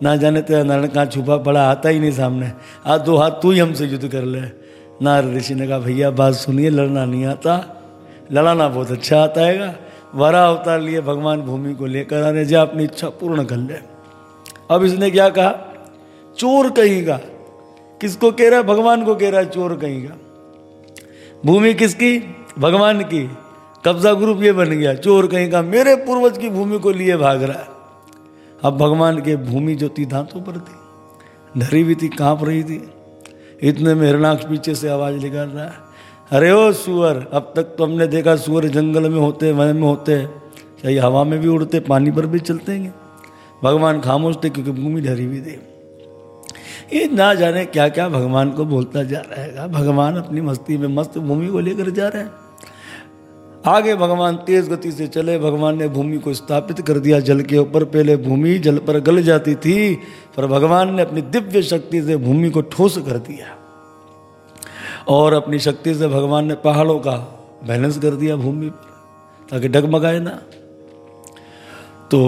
ना जाने तेरा नारायण कहाँ छुपा पड़ा, आता ही नहीं सामने। आज दो हाथ तू ही हमसे युद्ध कर ले। नारद ऋषि ने कहा, भैया, बात सुनिए, लड़ना नहीं आता। लड़ाना बहुत अच्छा आता है वरा अवतार लिए भगवान भूमि को लेकर आने जा अपनी इच्छा पूर्ण कर ले। अब इसने क्या कहा? चोर कहेगा। किसको कह रहा है? भगवान को कह रहा है, चोर कहेगा। भूमि किसकी? भगवान की। कब्जा ग्रुप ये बन गया, चोर कहेगा, मेरे पूर्वज की भूमि को लिए भाग रहा है। अब भगवान के भूमि जो थी धातों पर थी, धरी भी थी, काँप रही थी। इतने में हिरणाक्ष पीछे से आवाज़ निकाल रहा है अरे ओ सुअर, अब तक तो हमने देखा सुअर जंगल में होते, वन में होते। चाहे हवा में भी उड़ते, पानी पर भी चलते हैं? भगवान खामोश थे क्योंकि भूमि ढरी हुई थी। ये ना जाने क्या क्या भगवान को बोलता जा रहेगा। भगवान अपनी मस्ती में मस्त भूमि को लेकर जा रहे हैं। आगे भगवान तेज गति से चले। भगवान ने भूमि को स्थापित कर दिया। जल के ऊपर पहले भूमि, जल पर गल जाती थी। पर भगवान ने अपनी दिव्य शक्ति से भूमि को ठोस कर दिया। और अपनी शक्ति से भगवान ने पहाड़ों का बैलेंस कर दिया भूमि पर, ताकि डगमगाए ना। तो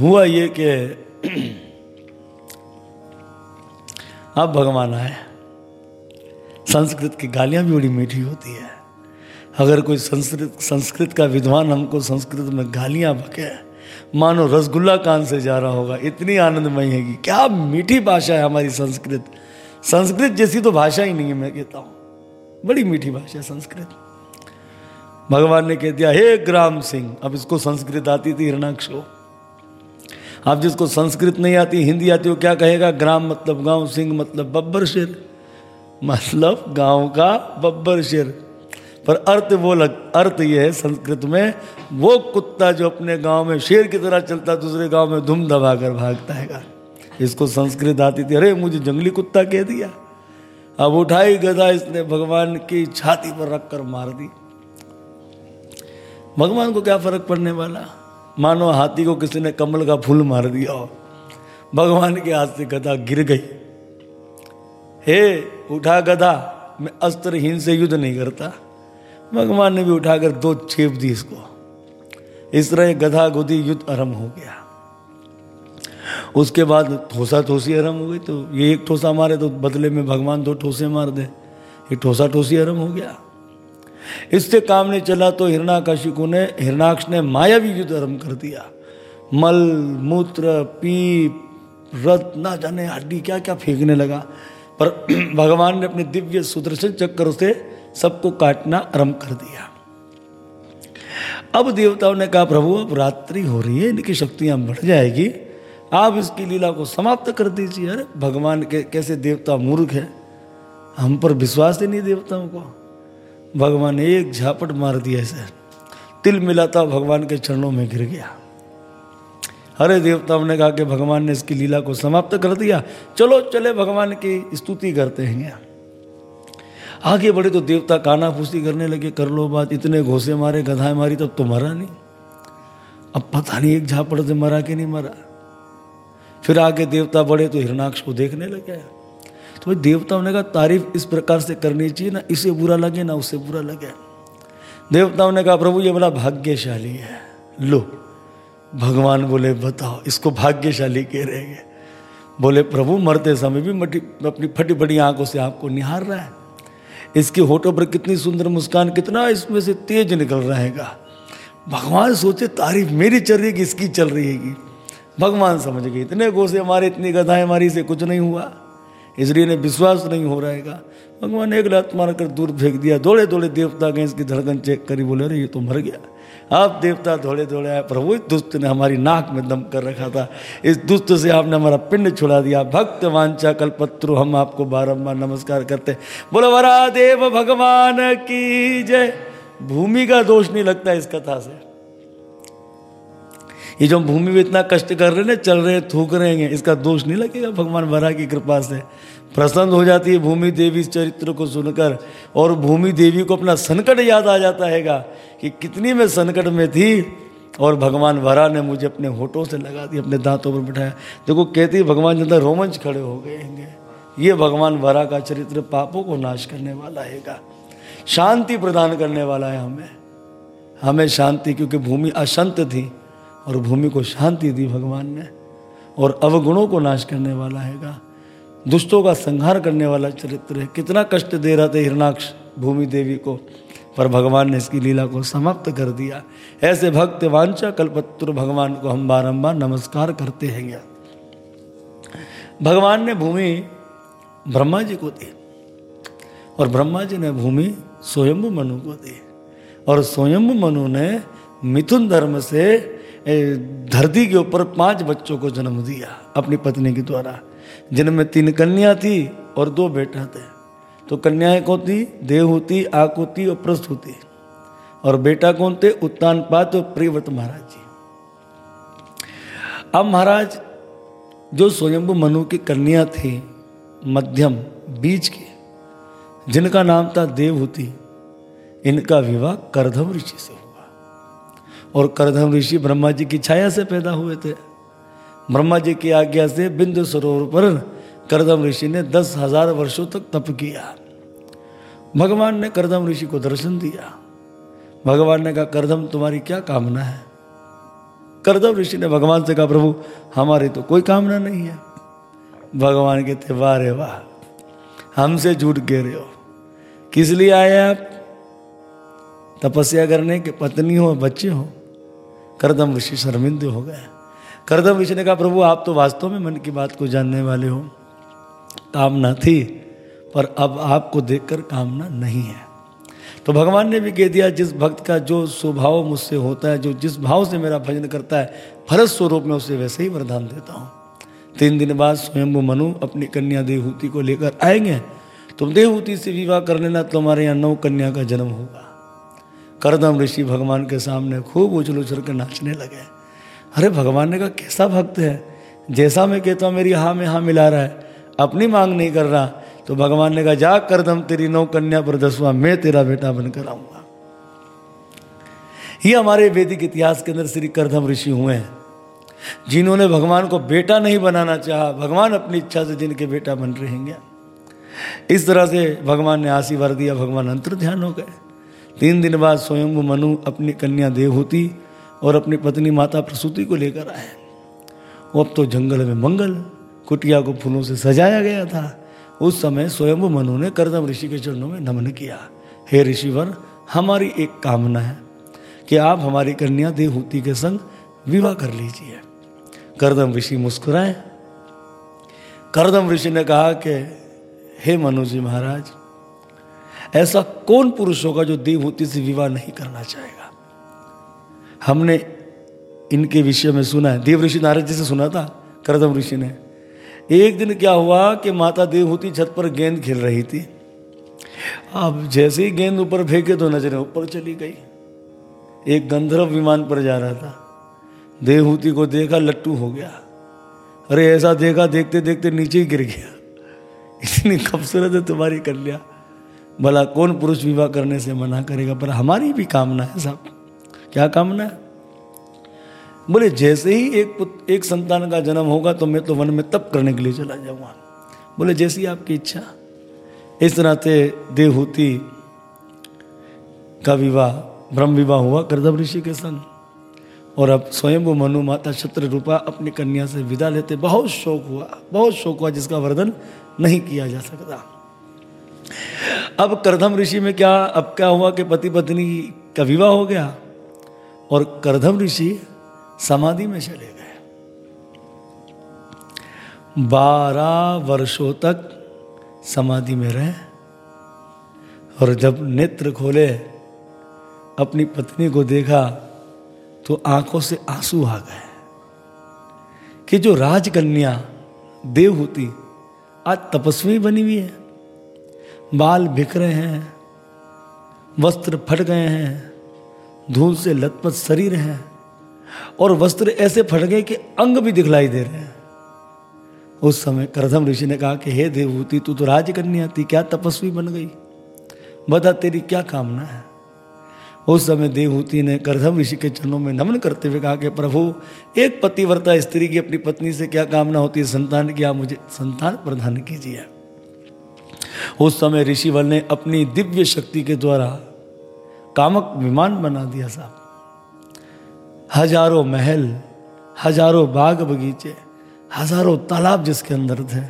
हुआ ये कि अब भगवान आए। संस्कृत की गालियाँ भी बड़ी मीठी होती है। अगर कोई संस्कृत संस्कृत का विद्वान हमको संस्कृत में गालियाँ बके, मानो रसगुल्ला कान से जा रहा होगा, इतनी आनंदमय है कि क्या मीठी भाषा है हमारी संस्कृत। संस्कृत जैसी तो भाषा ही नहीं है, मैं कहता हूँ। बड़ी मीठी भाषा संस्कृत। भगवान ने कह दिया, हे ग्राम सिंह, अब इसको संस्कृत आती थी हिरणाक्ष। को अब जिसको संस्कृत नहीं आती, हिंदी आती हो क्या कहेगा? ग्राम मतलब गाँव, सिंह मतलब बब्बर शेर। मतलब गाँव का बब्बर शेर। पर अर्थ वो लग, अर्थ ये है संस्कृत में, वो कुत्ता जो अपने गाँव में शेर की तरह चलता, दूसरे गाँव में धुम दबा कर भागता है इसको संस्कृत आती थी, अरे, मुझे जंगली कुत्ता कह दिया। अब उठाई गदा इसने भगवान की छाती पर रखकर मार दी। भगवान को क्या फ़र्क पड़ने वाला? मानो हाथी को किसी ने कमल का फूल मार दिया हो। भगवान के हाथ से गदा गिर गई। हे, उठा गदा, मैं अस्त्रहीन से युद्ध नहीं करता। भगवान ने भी उठाकर दो छेप दी इसको। इस तरह गधा गुदी युद्ध आरंभ हो गया। उसके बाद ठोसा ठोसी आरंभ हो गई तो ये एक ठोसा मारे तो बदले में भगवान दो ठोसे मार दे। ये ठोसा ठोसी आरंभ हो गया। इससे काम नहीं चला तो हिरणाकशिकु ने हिरणाक्ष ने मायावी युद्ध आरंभ कर दिया। मल, मूत्र, पीप, रथ, ना जाने हड्डी क्या क्या फेंकने लगा। पर *clears throat* भगवान ने अपने दिव्य सुदर्शन चक्कर से सबको काटना आरंभ कर दिया। अब देवताओं ने कहा, प्रभु, अब रात्रि हो रही है, इनकी शक्तियाँ बढ़ जाएगी। आप इसकी लीला को समाप्त कर दीजिए। अरे, भगवान के कैसे देवता मूर्ख है? हम पर विश्वास ही नहीं देवताओं को। भगवान ने एक झापट मार दिया ऐसे। तिल मिलाता भगवान के चरणों में गिर गया। अरे, देवताओं ने कहा कि भगवान ने इसकी लीला को समाप्त कर दिया। चलो, चले भगवान की स्तुति करते हैं। आगे बढ़े तो देवता काना फूसी करने लगे। कर लो बात, इतने घोसे मारे, गधाएँ मारी तब तो मरा नहीं। अब पता नहीं एक झापड़ से मरा कि नहीं मरा। फिर आगे देवता बढ़े तो हिरणाक्ष को देखने लगे तो भाई देवताओं ने कहा, तारीफ़ इस प्रकार से करनी चाहिए, ना इसे बुरा लगे, ना उसे बुरा लगे। देवताओं ने कहा, प्रभु, ये बड़ा भाग्यशाली है। लो, भगवान बोले, बताओ, इसको भाग्यशाली कह रहे हैं बोले, प्रभु, मरते समय भी मटी अपनी फटी फटी आँखों से आपको निहार रहा है। इसके होठों पर कितनी सुंदर मुस्कान, कितना इसमें से तेज निकल रहेगा। भगवान सोचे, तारीफ़ मेरी चल रही है कि इसकी चल रही है भगवान समझ गए, इतने गोसे हमारे, इतनी गधाएँ हमारी से कुछ नहीं हुआ। इसलिए ने विश्वास नहीं हो रहेगा भगवान ने एक लात मार कर दूर फेंक दिया दौड़े दौड़े देवता गए, इसकी धड़कन चेक करी, बोले, अरे, ये तो मर गया। आप देवता दौड़े दौड़े आए, प्रभु, इस दुष्ट ने हमारी नाक में दम कर रखा था। इस दुष्ट से आपने हमारा पिंड छुड़ा दिया। भक्त वांचा कल्पत्रु, हम आपको बारम्बार नमस्कार करते बोलो वरा देव भगवान की जय। भूमि का दोष नहीं लगता इस कथा से। ये जो भूमि में इतना कष्ट कर रहे हैं चल रहे हैं, थूक रहे हैं, इसका दोष नहीं लगेगा भगवान वरा की कृपा से। प्रसन्न हो जाती है भूमि देवी चरित्र को सुनकर, और भूमि देवी को अपना संकट याद आ जाता हैगा कि कितनी मैं संकट में थी, और भगवान वरा ने मुझे अपने होठों से लगा दिया, अपने दांतों पर बिठाया। देखो, कहती भगवान जनता रोमांच खड़े हो गए हैं। ये भगवान वरा का चरित्र पापों को नाश करने वाला हैगा। शांति प्रदान करने वाला है हमें। हमें शांति, क्योंकि भूमि अशांत थी। और भूमि को शांति दी भगवान ने और अवगुणों को नाश करने वाला हैगा दुष्टों का संहार करने वाला चरित्र है। कितना कष्ट दे रहा था हिरणाक्ष भूमि देवी को, पर भगवान ने इसकी लीला को समाप्त कर दिया। ऐसे भक्त वांछा कल्पत्र भगवान को हम बारंबार नमस्कार करते हैं भगवान ने भूमि ब्रह्मा जी को दी और ब्रह्मा जी ने भूमि स्वयं मनु को दी और स्वयं मनु ने मिथुन धर्म से धरती के ऊपर पाँच बच्चों को जन्म दिया अपनी पत्नी के द्वारा। जिनमें तीन कन्या थी और दो बेटा थे। तो कन्याएँ कौन थी? देवहूति आकुति और प्रस्तुति और बेटा कौन थे? उत्तान पात और प्रियव्रत महाराज जी। अब महाराज, जो स्वयंभु मनु की कन्या थी, मध्यम बीच की, जिनका नाम था देवहूति, इनका विवाह करधम ऋषि से और करधम ऋषि ब्रह्मा जी की छाया से पैदा हुए थे। ब्रह्मा जी की आज्ञा से बिंदु सरोवर पर करदम ऋषि ने दस हज़ार वर्षों तक तप किया। भगवान ने करदम ऋषि को दर्शन दिया। भगवान ने कहा करदम तुम्हारी क्या कामना है? करदम ऋषि ने भगवान से कहा, प्रभु, हमारी तो कोई कामना नहीं है। भगवान के थे वाह रे वाह, हमसे झूठ गे रहे हो। किस लिए आए आप? तपस्या करने के पत्नी हो, बच्चे हो। करदम ऋषि शर्मिंद हो गए। करदम ऋषि ने कहा, प्रभु, आप तो वास्तव में मन की बात को जानने वाले हो। कामना थी, पर अब आपको देखकर कामना नहीं है। तो भगवान ने भी कह दिया, जिस भक्त का जो स्वभाव मुझसे होता है, जो जिस भाव से मेरा भजन करता है, भरत स्वरूप में उसे वैसे ही वरदान देता हूँ। तीन दिन बाद स्वयं मनु अपनी कन्या देवहूति को लेकर आएँगे। तुम देवहूति से विवाह कर लेना, तुम्हारे यहाँ नौ कन्या का जन्म होगा। करदम ऋषि भगवान के सामने खूब उछल उछल के नाचने लगे। अरे भगवान ने कहा, कैसा भक्त है? जैसा मैं कहता हूँ, मेरी हाँ में हाँ मिला रहा है। अपनी मांग नहीं कर रहा। तो भगवान ने कहा, जा करदम तेरी नौ कन्या पर दसवा मैं तेरा बेटा बनकर आऊँगा। ये हमारे वैदिक इतिहास के अंदर श्री करदम ऋषि हुए हैं, जिन्होंने भगवान को बेटा नहीं बनाना चाहा। भगवान अपनी इच्छा से जिनके बेटा बन रहेंगे। इस तरह से भगवान ने आशीर्वाद दिया, भगवान अंतर ध्यान हो गए। तीन दिन बाद स्वयं मनु अपनी कन्या देवहूति और अपनी पत्नी माता प्रसूति को लेकर आए। अब तो जंगल में मंगल कुटिया को फूलों से सजाया गया था। उस समय स्वयं मनु ने करदम ऋषि के चरणों में नमन किया। हे ऋषिवर, हमारी एक कामना है कि आप हमारी कन्या देवहूति के संग विवाह कर लीजिए। करदम ऋषि मुस्कुराए। करदम ऋषि ने कहा कि, हे मनु जी महाराज ऐसा कौन पुरुष होगा जो देवहूति से विवाह नहीं करना चाहेगा? हमने इनके विषय में सुना है। देव ऋषि नारद जी से सुना था, करदम ऋषि ने। एक दिन क्या हुआ कि माता देवहूति छत पर गेंद खेल रही थी। अब जैसे ही गेंद ऊपर फेंके तो नज़रें ऊपर चली गई। एक गंधर्व विमान पर जा रहा था। देवहूति को देखा लट्टू हो गया। अरे ऐसा देखा देखते देखते नीचे ही गिर गया। *laughs* इतनी खूबसूरत है तुम्हारी कन्या। भला कौन पुरुष विवाह करने से मना करेगा? पर हमारी भी कामना है साहब क्या कामना है? बोले, जैसे ही एक एक संतान का जन्म होगा तो मैं तो वन में तप करने के लिए चला जाऊँगा। बोले, जैसी आपकी इच्छा। इस तरह से देवहूति का विवाह, ब्रह्म विवाह हुआ करदम ऋषि के संग। और अब स्वयं वो मनु माता छत्र रूपा अपनी कन्या से विदा लेते, बहुत शौक हुआ, बहुत शौक हुआ, जिसका वर्णन नहीं किया जा सकता। अब करधम ऋषि में क्या, अब क्या हुआ कि पति पत्नी का विवाह हो गया और करधम ऋषि समाधि में चले गए। बारह वर्षों तक समाधि में रहे और जब नेत्र खोले, अपनी पत्नी को देखा तो आँखों से आँसू आ गए कि जो राजकन्या देव होती आज तपस्वी बनी हुई है। बाल बिखरे हैं, वस्त्र फट गए हैं, धूल से लतपत शरीर है और वस्त्र ऐसे फट गए कि अंग भी दिखलाई दे रहे हैं। उस समय करधम ऋषि ने कहा कि, हे देवभूति, तू तो राजकन्या थी, क्या तपस्वी बन गई? बता, तेरी क्या कामना है? उस समय देवहूति ने करधम ऋषि के चरणों में नमन करते हुए कहा कि, प्रभु, एक पतिव्रता स्त्री की अपनी पत्नी से क्या कामना होती है? संतान की, आप मुझे संतान प्रदान कीजिए। उस समय ऋषिवल ने अपनी दिव्य शक्ति के द्वारा कामक विमान बना दिया साहब हज़ारों महल, हज़ारों बाग बगीचे, हज़ारों तालाब जिसके अंदर थे।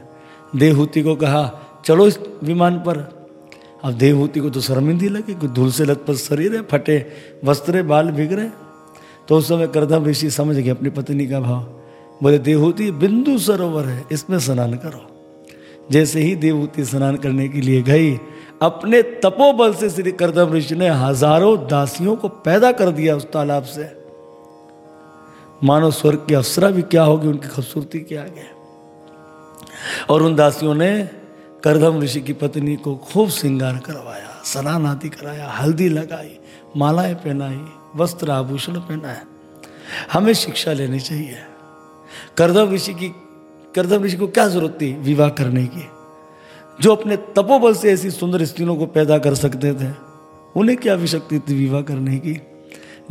देवहूति को कहा, चलो इस विमान पर। अब देवहूति को तो शर्मिंदी लगी कि धूल से लतपत शरीर है, फटे वस्त्र बाल बिगड़े तो उस समय करदम ऋषि समझ गए अपनी पत्नी का भाव। बोले, देवहूति, बिंदु सरोवर है, इसमें स्नान करो। जैसे ही देवहूति स्नान करने के लिए गई, अपने तपोबल से श्री करदम ऋषि ने हज़ारों दासियों को पैदा कर दिया उस तालाब से। मानो स्वर्ग की अप्सरा भी क्या होगी, उनकी खूबसूरती के आगे? और उन दासियों ने करदम ऋषि की पत्नी को खूब श्रृंगार करवाया स्नान आदि कराया, हल्दी लगाई, मालाएँ पहनाई, वस्त्र आभूषण पहनाए। हमें शिक्षा लेनी चाहिए। करदम ऋषि की करदम ऋषि को क्या ज़रूरत थी विवाह करने की? जो अपने तपोबल से ऐसी सुंदर स्त्रियों को पैदा कर सकते थे, उन्हें क्या आवश्यकता थी विवाह करने की?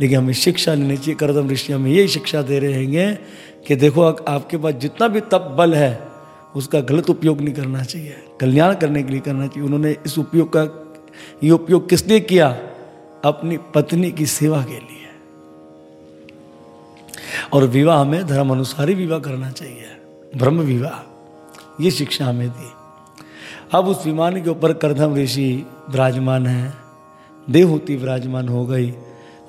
लेकिन हमें शिक्षा लेनी चाहिए। करदम ऋषि हमें यही शिक्षा दे रहे हैं कि देखो आपके पास जितना भी तप बल है, उसका गलत उपयोग नहीं करना चाहिए। कल्याण करने के लिए करना चाहिए। उन्होंने इस उपयोग का, ये उपयोग किस लिए किया? अपनी पत्नी की सेवा के लिए। और विवाह में धर्म अनुसार ही विवाह करना चाहिए। ब्रह्म विवाह ये शिक्षा हमें दी। अब उस विमान के ऊपर करधम ऋषि विराजमान है। देवहूति विराजमान हो गई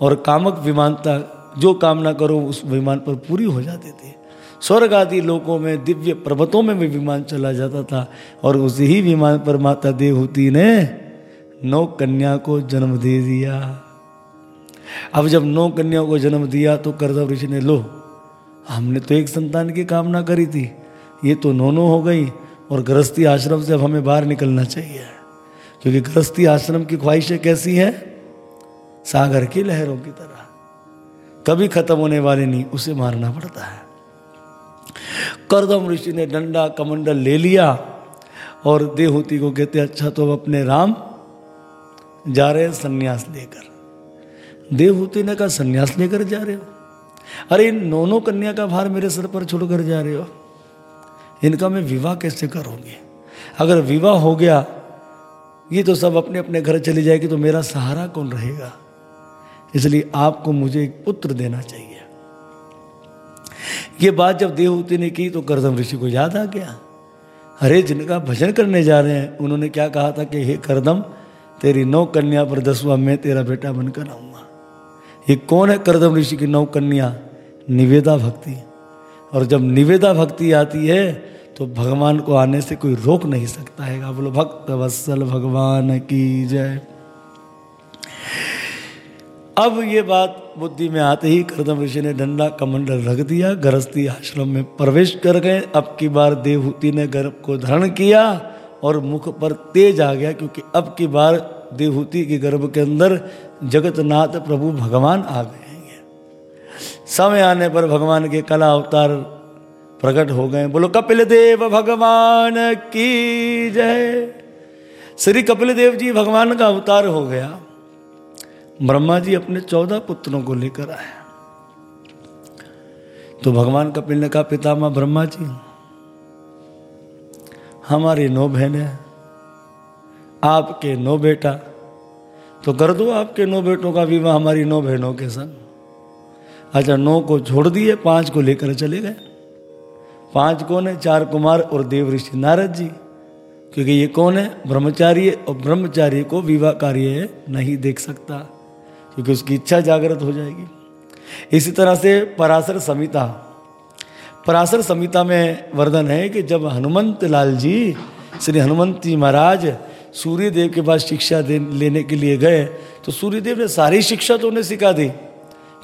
और कामक विमानता, जो कामना करो उस विमान पर पूरी हो जाती थी। स्वर्ग आदि लोकों में, दिव्य पर्वतों में भी विमान चला जाता था और उसी ही विमान पर माता देवहूति ने नौ कन्या को जन्म दे दिया। अब जब नौ कन्या को जन्म दिया तो करदव ऋषि ने लो हमने तो एक संतान की कामना करी थी। ये तो नौ नौ हो गई और गृहस्थी आश्रम से अब हमें बाहर निकलना चाहिए। क्योंकि गृहस्थी आश्रम की ख्वाहिशें कैसी हैं? सागर की लहरों की तरह। कभी खत्म होने वाली नहीं, उसे मारना पड़ता है। करदम ऋषि ने डंडा कमंडल ले लिया और देहूति को कहते अच्छा तो अब अपने राम जा रहे हैं संन्यास लेकर। देवहूति ने कहा, संन्यास लेकर जा रहे हो? अरे इन नोनो कन्या का भार मेरे सर पर छोड़कर जा रहे हो। इनका मैं विवाह कैसे करूँगी? अगर विवाह हो गया, ये तो सब अपने अपने घर चली जाएगी तो मेरा सहारा कौन रहेगा? इसलिए आपको मुझे एक पुत्र देना चाहिए। ये बात जब देवहूति ने की तो करदम ऋषि को याद आ गया। अरे जिनका भजन करने जा रहे हैं, उन्होंने क्या कहा था कि, हे करदम, तेरी नौ कन्या पर दसवा मैं तेरा बेटा बनकर आऊँगा। ये कौन है करदम ऋषि की नौ कन्या? निवेदा भक्ति। और जब निवेदा भक्ति आती है तो भगवान को आने से कोई रोक नहीं सकता है। बोलो, भक्त वत्सल भगवान की जय। अब ये बात बुद्धि में आते ही करदम ऋषि ने डंडा कमंडल रख दिया, गृहस्थी आश्रम में प्रवेश कर गए। अब की बार देवहूति ने गर्भ को धारण किया और मुख पर तेज आ गया, क्योंकि अब की बार देवहूति के गर्भ के अंदर जगतनाथ प्रभु भगवान आ गए समय आने पर भगवान के कला अवतार प्रकट हो गए। बोलो कपिल देव भगवान की जय। श्री कपिल देव जी भगवान का अवतार हो गया। ब्रह्मा जी अपने चौदह पुत्रों को लेकर आए। तो भगवान कपिल ने कहा, पितामह ब्रह्मा जी, हमारी नौ बहनें आपके नौ बेटा तो कर दो आपके नौ बेटों का विवाह हमारी नौ बहनों के संग। अच्छा नौ को छोड़ दिए, पाँच को लेकर चले गए। पाँच कौन है? चार कुमार और देव ऋषि नारद जी। क्योंकि ये कौन है? ब्रह्मचारी और ब्रह्मचारी को विवाह कार्य नहीं देख सकता, क्योंकि उसकी इच्छा जागृत हो जाएगी। इसी तरह से पराशर संहिता। पराशर संहिता में वर्णन है कि जब हनुमंत लाल जी, श्री हनुमंत जी महाराज सूर्य देव के पास शिक्षा दे, लेने के लिए गए तो सूर्यदेव ने सारी शिक्षा तो उन्हें सिखा दी,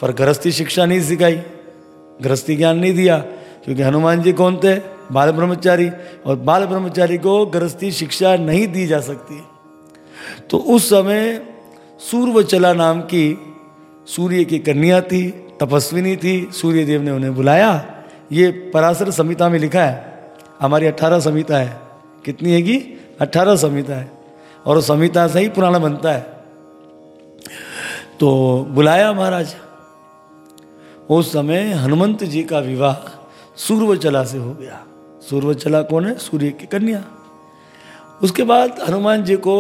पर गृहस्थी शिक्षा नहीं सिखाई। गृहस्थी ज्ञान नहीं दिया, क्योंकि हनुमान जी कौन थे? बाल ब्रह्मचारी, और बाल ब्रह्मचारी को गृहस्थी शिक्षा नहीं दी जा सकती। तो उस समय सूर्यचला नाम की सूर्य की कन्या थी, तपस्विनी थी, सूर्यदेव ने उन्हें बुलाया। ये पराशर संहिता में लिखा है। हमारी अठारह संहिता है। कितनी है कि? अठारह संहिता है। और संहिता से ही पुराना बनता है। तो बुलाया महाराज, उस समय हनुमंत जी का विवाह सूर्यचला से हो गया। सूर्यचला कौन है? सूर्य की कन्या। उसके बाद हनुमान जी को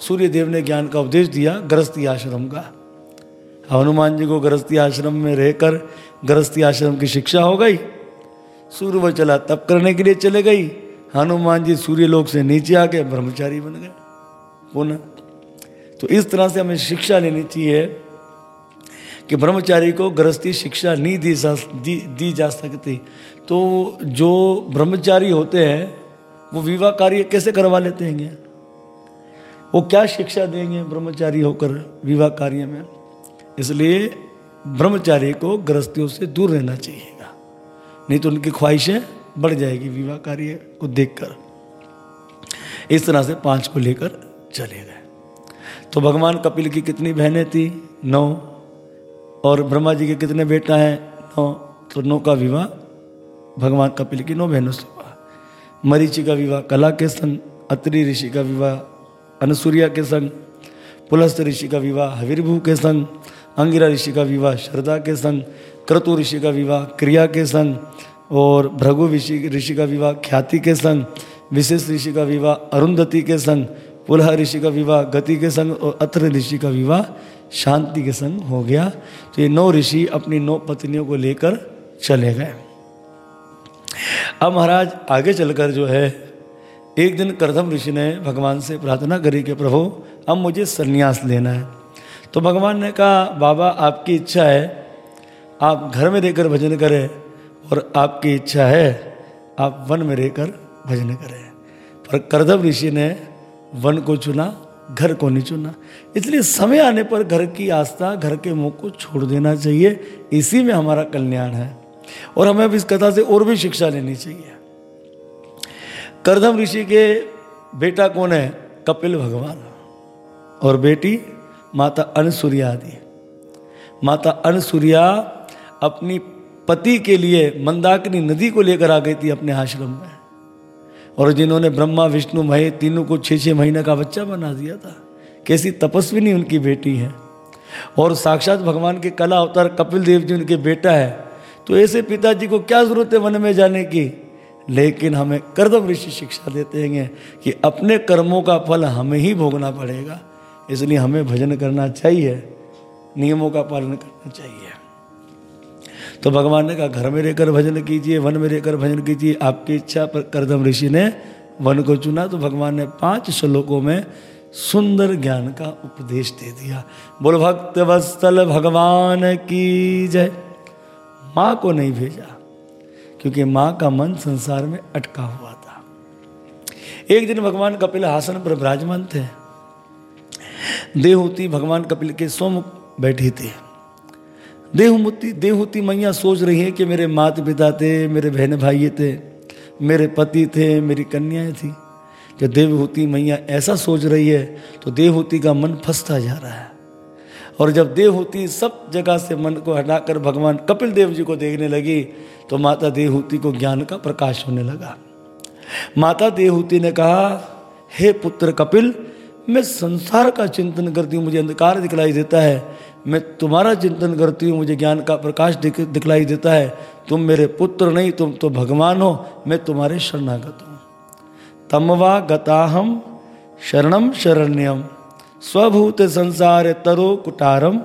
सूर्य देव ने ज्ञान का उपदेश दिया, गृहस्थी आश्रम का। हनुमान जी को गृहस्थी आश्रम में रहकर गृहस्थी आश्रम की शिक्षा हो गई। सूर्य चला तप करने के लिए चले गई। हनुमान जी सूर्य लोक से नीचे आके ब्रह्मचारी बन गए। पुनः तो इस तरह से हमें शिक्षा लेनी चाहिए कि ब्रह्मचारी को गृहस्थी शिक्षा नहीं दी जा दी, दी जा सकती। तो जो ब्रह्मचारी होते हैं वो विवाह कार्य कैसे करवा लेते हैं? वो क्या शिक्षा देंगे ब्रह्मचारी होकर विवाह कार्य में? इसलिए ब्रह्मचारी को गृहस्थियों से दूर रहना चाहिएगा। नहीं तो उनकी ख्वाहिशें बढ़ जाएगी विवाह कार्य को देखकर। इस तरह से पाँच को लेकर चले गए। तो भगवान कपिल की कितनी बहनें थी? नौ। और ब्रह्मा जी के कितने बेटा हैं? नौ। तो नौ का विवाह भगवान कपिल की नौ बहनों से हुआ। मरीचि का विवाह, कला के संग, अत्रि ऋषि का विवाह, अनुसूर्या के संग, पुलस्त ऋषि का विवाह, हविर्भू के संग, अंगिरा ऋषि का विवाह श्रद्धा के संग, क्रतु ऋषि का विवाह, क्रिया के संग, और भृगु ऋषि ऋषि का विवाह, ख्याति के संग, विशेष ऋषि का विवाह, अरुंधति के संग पुलह ऋषि का विवाह, गति के संग और अत्र ऋषि का विवाह, शांति के संग हो गया। तो ये नौ ऋषि अपनी नौ पत्नियों को लेकर चले गए। अब महाराज आगे चलकर जो है, एक दिन करधम ऋषि ने भगवान से प्रार्थना करी कि, प्रभु, अब मुझे संन्यास लेना है। तो भगवान ने कहा, बाबा, आपकी इच्छा है। आप घर में रहकर भजन करें और आपकी इच्छा है, आप वन में रहकर भजन करें। पर करदम ऋषि ने वन को चुना, घर को नहीं चुना। इसलिए समय आने पर घर की आस्था, घर के मुँह को छोड़ देना चाहिए। इसी में हमारा कल्याण है। और हमें अब इस कथा से और भी शिक्षा लेनी चाहिए। करदम ऋषि के बेटा कौन है? कपिल भगवान। और बेटी, माता अनसुरिया आदि। माता अनसुरिया अपनी पति के लिए मंदाकिनी नदी को लेकर आ गई थी अपने आश्रम में। और जिन्होंने ब्रह्मा, विष्णु, महेश तीनों को छः छः महीने का बच्चा बना दिया था, कैसी तपस्विनी उनकी बेटी है। और साक्षात भगवान के कला अवतार कपिल देव जी उनके बेटा है। तो ऐसे पिताजी को क्या ज़रूरत है वन में जाने की? लेकिन हमें कर्दम ऋषि शिक्षा देते हैं कि अपने कर्मों का फल हमें ही भोगना पड़ेगा। इसलिए हमें भजन करना चाहिए, नियमों का पालन करना चाहिए। तो भगवान ने कहा, घर में रहकर भजन कीजिए, वन में रहकर भजन कीजिए। आपकी इच्छा पर करदम ऋषि ने वन को चुना तो भगवान ने पाँच श्लोकों में सुंदर ज्ञान का उपदेश दे दिया। बोल, भक्त वत्सल भगवान की जय। माँ को नहीं भेजा, क्योंकि माँ का मन संसार में अटका हुआ था। एक दिन भगवान कपिल हासन पर विराजमान थे। देहूति भगवान कपिल के सोम बैठी थी। देहूति देहूति मैया सोच रही है कि मेरे माता पिता थे, मेरे बहन भाई थे, मेरे पति थे, मेरी कन्याएँ थी। जब देवहूति मैया ऐसा सोच रही है तो देवहूति का मन फंसता जा रहा है। और जब देवहूति सब जगह से मन को हटाकर भगवान कपिल देव जी को देखने लगी तो माता देवहूति को ज्ञान का प्रकाश होने लगा। माता देवहूति ने कहा, हे पुत्र कपिल, मैं संसार का चिंतन करती हूँ, मुझे अंधकार दिखलाई देता है। मैं तुम्हारा चिंतन करती हूँ मुझे ज्ञान का प्रकाश दिख, दिखलाई देता है। तुम मेरे पुत्र नहीं तुम तो भगवान हो। मैं तुम्हारे शरणागत हूँ। तमवा गताहम शरणम शरण्यम। स्वभूत संसार तरो कुटारम।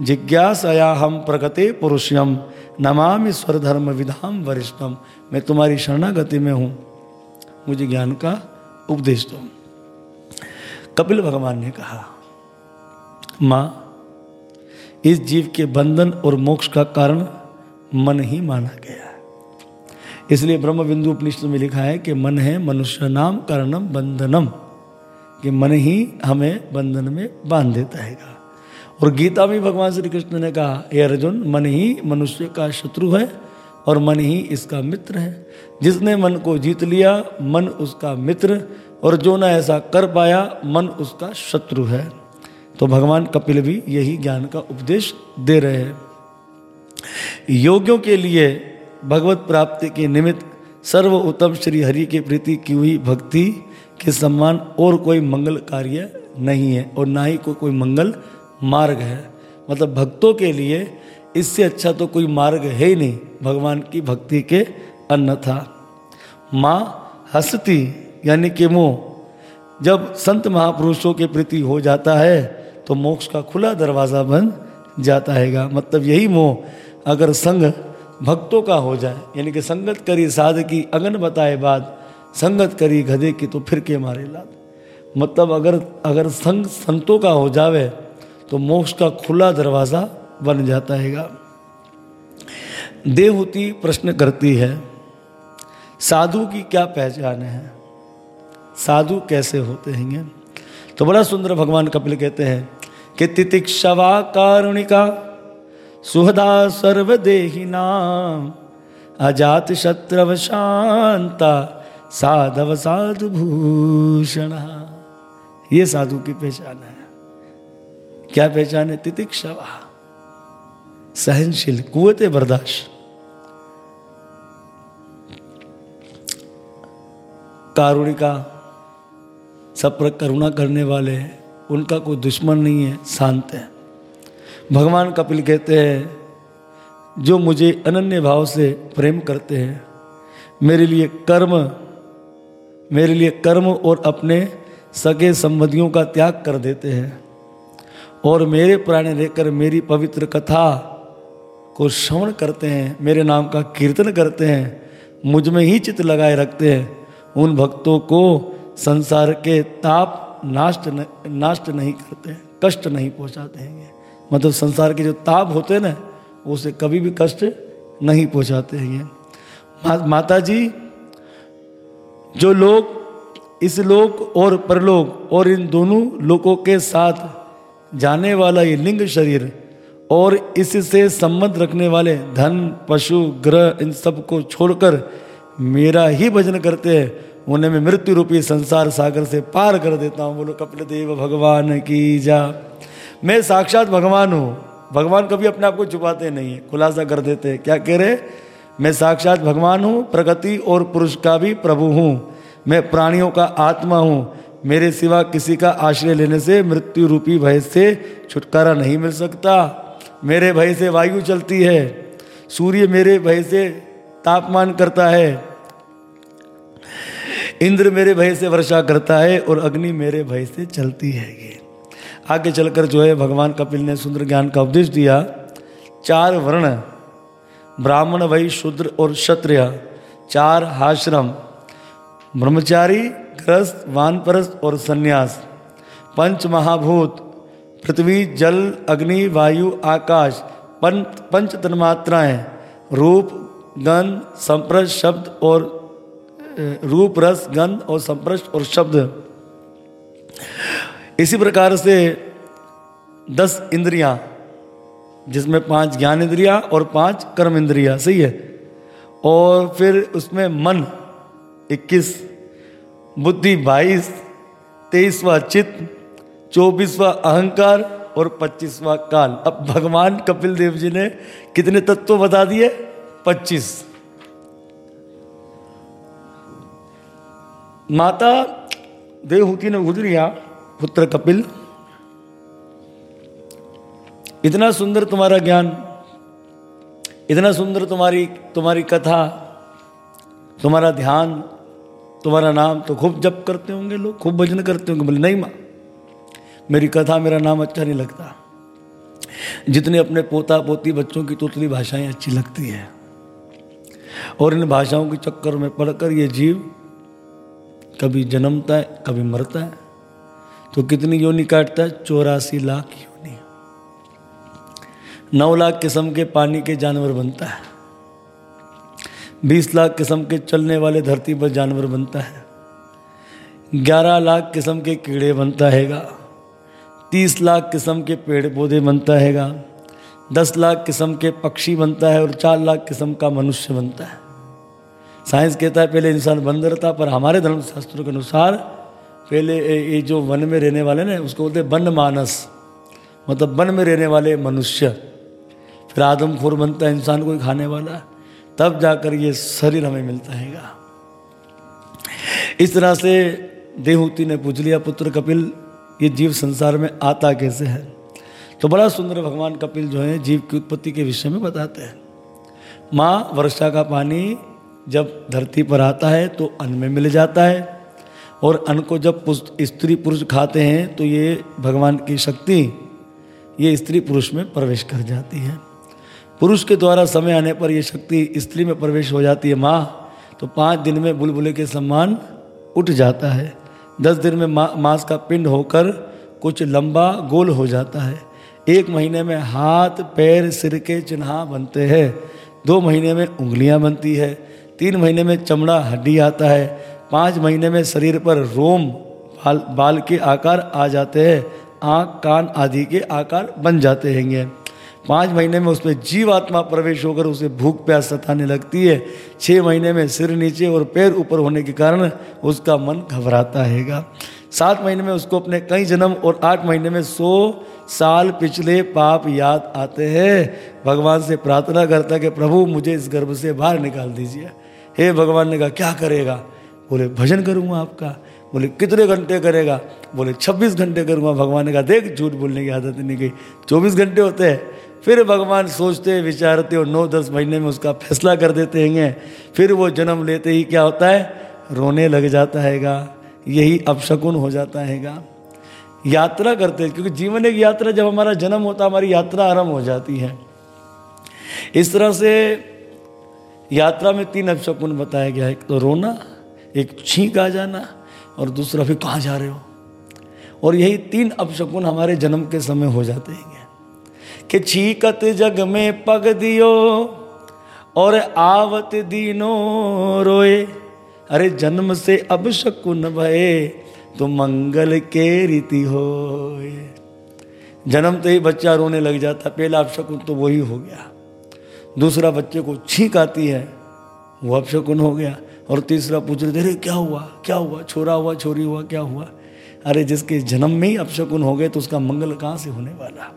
जिज्ञासया हम प्रगते पुरुषयम। नमामि स्वरधर्म विधाम वरिष्ठम। मैं तुम्हारी शरणागति में हूँ। मुझे ज्ञान का उपदेश दो। कपिल भगवान ने कहा माँ इस जीव के बंधन और मोक्ष का कारण मन ही माना गया इसलिए ब्रह्म बिंदु उपनिषद में लिखा है कि मन है मनुष्य नाम कारणम बंधनम, कि मन ही हमें बंधन में बाँध देता है। और गीता में भगवान श्री कृष्ण ने कहा, हे अर्जुन, मन ही मनुष्य का शत्रु है और मन ही इसका मित्र है। जिसने मन को जीत लिया, मन उसका मित्र, और जो ना ऐसा कर पाया, मन उसका शत्रु है। तो भगवान कपिल भी यही ज्ञान का उपदेश दे रहे हैं। योगियों के लिए भगवत प्राप्ति के निमित्त सर्व उत्तम श्री हरि के प्रति की हुई भक्ति के सम्मान और कोई मंगल कार्य नहीं है और ना ही कोई कोई मंगल मार्ग है। मतलब भक्तों के लिए इससे अच्छा तो कोई मार्ग है ही नहीं, भगवान की भक्ति के अन्यथा। माँ हंसती यानी कि मोह, जब संत महापुरुषों के प्रति हो जाता है तो मोक्ष का खुला दरवाज़ा बन जाता हैगा। मतलब यही मोह अगर संग भक्तों का हो जाए, यानी कि संगत करी साध की अगन बताए बाद संगत करी गधे की तो फिर के मारे लाद मतलब अगर अगर संग संतों का हो जावे तो मोक्ष का खुला दरवाज़ा बन जाता हैगा। देवहूति प्रश्न करती है, साधु की क्या पहचान है? साधु कैसे होते हैं तो बड़ा सुंदर भगवान कपिल कहते हैं कि तितिक्षवा कारुणिका, सुहदा सर्वदेही नाम, अजात शत्रव शांता, साधव साधु भूषण ये साधु की पहचान है। क्या पहचान है? तितिक्षवा। सहनशील कुत बर्दाश्त। कारुणिका सब पर करुणा करने वाले हैं। उनका कोई दुश्मन नहीं है, शांत है। भगवान कपिल कहते हैं, जो मुझे अनन्य भाव से प्रेम करते हैं, मेरे लिए कर्म, मेरे लिए कर्म और अपने सगे संबंधियों का त्याग कर देते हैं और मेरे प्राण लेकर मेरी पवित्र कथा को श्रवण करते हैं, मेरे नाम का कीर्तन करते हैं, मुझमें ही चित्त लगाए रखते हैं, उन भक्तों को संसार के ताप नाष्ट नाष्ट नहीं करते हैं कष्ट नहीं पहुंचाते हैं। मतलब संसार के जो ताप होते हैं ना उसे कभी भी कष्ट नहीं पहुंचाते हैं। मा, माता जी जो लोग इस लोक और परलोक और इन दोनों लोकों के साथ जाने वाला ये लिंग शरीर और इससे संबंध रखने वाले धन पशु ग्रह इन सबको छोड़कर मेरा ही भजन करते हैं उन्हें मैं मृत्यु रूपी संसार सागर से पार कर देता हूँ। बोलो, कपिल देव, भगवान की जा। मैं साक्षात भगवान हूँ। भगवान कभी अपने आप को छुपाते नहीं है, खुलासा कर देते हैं। क्या कह रहे? मैं साक्षात भगवान हूँ, प्रगति और पुरुष का भी प्रभु हूँ। मैं प्राणियों का आत्मा हूँ। मेरे सिवा किसी का आश्रय लेने से, मृत्यु रूपी भय से छुटकारा नहीं मिल सकता। मेरे भय से वायु चलती है। सूर्य मेरे भय से तापमान करता है। इंद्र मेरे भय से वर्षा करता है और अग्नि मेरे भय से चलती है ये। आगे चलकर जो है भगवान कपिल ने सुंदर ज्ञान का उपदेश दिया, चार वर्ण, ब्राह्मण, वही शूद्र और क्षत्रिय, चार आश्रम, ब्रह्मचारी ग्रस्त वानप्रस्थ और सन्यास, पंच महाभूत, पृथ्वी, जल, अग्नि, वायु, आकाश, पंच पंच तन्मात्राएँ, रूप गंध संप्रस शब्द और रूप, रस, गंध और संप्रष्ट और शब्द। इसी प्रकार से दस इंद्रियाँ, जिसमें पाँच ज्ञान इंद्रिया और पाँच कर्म इंद्रिया, सही है? और फिर उसमें मन, इक्कीस, बुद्धि, बाईस, तेईसवा चित्त, चौबीसवा अहंकार और पच्चीसवा काल। अब भगवान कपिल देव जी ने कितने तत्व बता दिए? पच्चीस। माता देवहूति ने गुजरिया पुत्र कपिल। इतना सुंदर तुम्हारा ज्ञान, इतना सुंदर तुम्हारी तुम्हारी कथा, तुम्हारा ध्यान, तुम्हारा नाम तो खूब जप करते होंगे लोग, खूब भजन करते होंगे। बोले, नहीं माँ, मेरी कथा मेरा नाम अच्छा नहीं लगता। जितने अपने पोता पोती बच्चों की तोतली भाषाएँ अच्छी लगती है, और इन भाषाओं के चक्कर में पढ़कर ये जीव कभी जन्मता है, कभी मरता है। तो कितनी योनि काटता है? चौरासी लाख योनि। नौ लाख किस्म के पानी के जानवर बनता है। बीस लाख किस्म के चलने वाले धरती पर जानवर बनता है। ग्यारह लाख किस्म के कीड़े बनता हैगा। तीस लाख किस्म के पेड़ पौधे बनता हैगा। दस लाख किस्म के पक्षी बनता है और चार लाख किस्म का मनुष्य बनता है। साइंस कहता है, पहले इंसान बंदर था पर हमारे धर्म शास्त्रों के अनुसार पहले ये जो वन में रहने वाले ना, उसको बोलते वन मानस। मतलब वन में रहने वाले मनुष्य। फिर आदमखोर बनता है, इंसान को खाने वाला। तब जाकर ये शरीर हमें मिलता है इस तरह से देहूति ने पूछ लिया, पुत्र कपिल, ये जीव संसार में आता कैसे है? तो बड़ा सुंदर भगवान कपिल जो है, जीव की उत्पत्ति के विषय में बताते हैं। माँ वर्षा का पानी जब धरती पर आता है तो अन्न में मिल जाता है। और अन्न को जब स्त्री पुरुष खाते हैं तो ये भगवान की शक्ति ये स्त्री पुरुष में प्रवेश कर जाती है। पुरुष के द्वारा समय आने पर यह शक्ति स्त्री में प्रवेश हो जाती है माँ तो पाँच दिन में बुलबुले के सम्मान उठ जाता है। दस दिन में मा, मांस का पिंड होकर कुछ लंबा गोल हो जाता है। एक महीने में हाथ पैर सिर के चिन्ह बनते हैं। दो महीने में उंगलियाँ बनती है। तीन महीने में चमड़ा हड्डी आता है, पाँच महीने में शरीर पर रोम बाल बाल के आकार आ जाते हैं, आँख, कान आदि के आकार बन जाते हैं पाँच महीने में उसमें जीवात्मा प्रवेश होकर उसे भूख, प्यास सताने लगती है। छः महीने में सिर नीचे और पैर ऊपर होने के कारण उसका मन घबराता हैगा। सात महीने में उसको अपने कई जन्म और आठ महीने में सौ साल पिछले पाप याद आते हैं। भगवान से प्रार्थना करता कि प्रभु, मुझे इस गर्भ से बाहर निकाल दीजिए। हे भगवान ने कहा, क्या करेगा? बोले, भजन करूँगा आपका। बोले, कितने घंटे करेगा? बोले 26 घंटे करूँगा। भगवान ने कहा, देख, झूठ बोलने की आदत नहीं गई। 24 घंटे होते हैं। फिर भगवान सोचते, विचारते और नौ दस महीने में उसका फैसला कर देते हैं फिर वो जन्म लेते ही क्या होता है? रोने लग जाता हैगा। यही अपशकुन हो जाता हैगा। यात्रा करते क्योंकि जीवन एक यात्रा, जब हमारा जन्म होता, हमारी यात्रा आरंभ हो जाती है। इस तरह से यात्रा में तीन अपशकुन बताया गया एक तो रोना, एक छींक आ जाना और दूसरा फिर कहाँ जा रहे हो? और यही तीन अपशकुन हमारे जन्म के समय हो जाते हैं। कि छीकत जग में पग दियो और आवत दीनो रोए। अरे जन्म से अब शकुन भये तो मंगल के रीति हो जन्म तो ही बच्चा रोने लग जाता, पहला अपशकुन तो वही हो गया। दूसरा बच्चे को छींक आती है, वो अपशकुन हो गया। और तीसरा पूछ रहे थे क्या हुआ? क्या हुआ? छोरा हुआ, छोरी हुआ, क्या हुआ? अरे, जिसके जन्म में ही अपशकुन हो गए तो उसका मंगल कहाँ से होने वाला?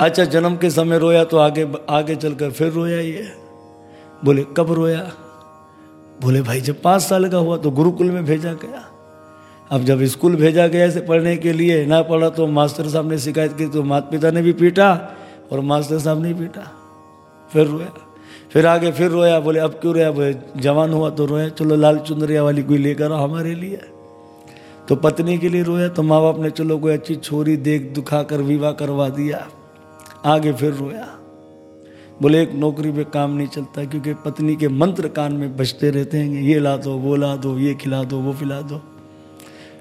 अच्छा जन्म के समय रोया तो आगे आगे चलकर फिर रोया ये? बोले, कब रोया? बोले, भाई, जब पाँच साल का हुआ तो गुरुकुल में भेजा गया। अब जब स्कूल भेजा गया ऐसे पढ़ने के लिए, ना पढ़ा तो मास्टर साहब ने शिकायत की तो माता पिता ने भी पीटा। और मास्टर साहब नहीं पीटा। फिर रोया। फिर आगे फिर रोया, बोले, अब क्यों रोया? बोले, जवान हुआ तो रोया। चलो, लाल चुंदरिया वाली कोई लेकर आओ हमारे लिए। तो पत्नी के लिए रोया तो माँ बाप ने, चलो, कोई अच्छी छोरी देख दुखा कर विवाह करवा दिया। आगे फिर रोया। बोले, एक नौकरी पे काम नहीं चलता, क्योंकि पत्नी के मंत्र कान में बजते रहते हैं, ये ला दो, वो ला दो, ये खिला दो, वो खिला दो।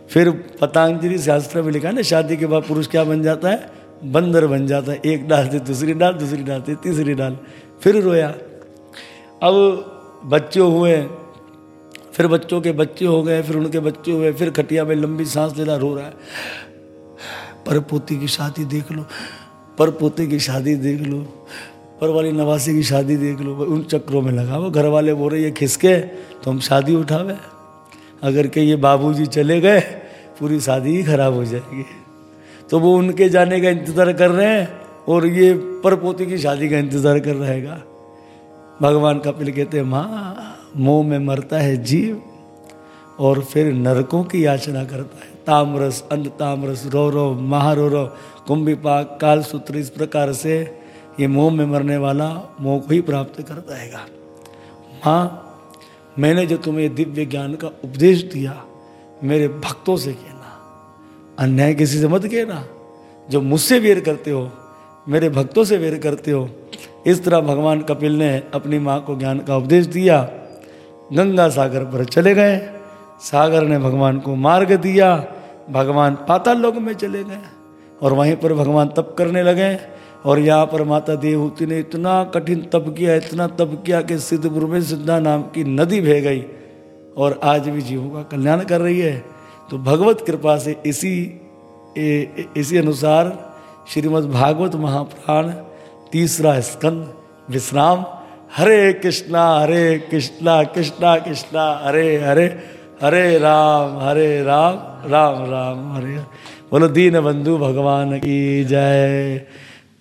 फिर पतंजलि शास्त्र में लिखा ना, शादी के बाद पुरुष क्या बन जाता है? बंदर बन जाता, एक डाल से दूसरी डाल दूसरी डाल से तीसरी डाल, फिर रोया। अब बच्चे हुए, फिर बच्चों के बच्चे हो गए, फिर उनके बच्चे हुए, फिर खटिया में लंबी सांस लेना रो रहा है। पर पोती की शादी देख लो, पर पोते की शादी देख लो, पर वाली नवासी की शादी देख लो उन चक्रों में लगा वो घर वाले बोल रहे, ये खिसके तो हम शादी उठावे। अगर के ये बाबूजी चले गए, पूरी शादी ही खराब हो जाएगी। तो वो उनके जाने का इंतज़ार कर रहे हैं और ये पर पोती की शादी का इंतज़ार कर रहेगा। भगवान कपिल कहते हैं, माँ, मोह में मरता है जीव और फिर नरकों की याचना करता है। तामरस, अंध तामरस, रो रो, महारो रो, कुंभिपाक काल सूत्र इस प्रकार से ये मोह में मरने वाला मोह को ही प्राप्त करता है माँ, मैंने जो तुम्हें दिव्य ज्ञान का उपदेश दिया, मेरे भक्तों से कहना अन्याय किसी से मत कहना। जो मुझसे वेर करते हो, मेरे भक्तों से वेर करते हो, इस तरह भगवान कपिल ने अपनी माँ को ज्ञान का उपदेश दिया। गंगा सागर पर चले गए। सागर ने भगवान को मार्ग दिया। भगवान पाताल लोक में चले गए और वहीं पर भगवान तप करने लगे और यहाँ पर माता देवहूति ने इतना कठिन तप किया, इतना तप किया कि सिद्धपुर में सिद्धा नाम की नदी बह गई और आज भी जीवों का कल्याण कर रही है। तो भगवत कृपा से इसी ए, इसी अनुसार श्रीमद् भागवत महाप्राण तीसरा स्कंद विश्राम। हरे कृष्णा हरे कृष्णा कृष्णा कृष्णा हरे हरे हरे राम हरे राम राम राम हरे। बोलो दीन बंधु भगवान की जय।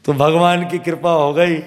तो भगवान की कृपा हो गई।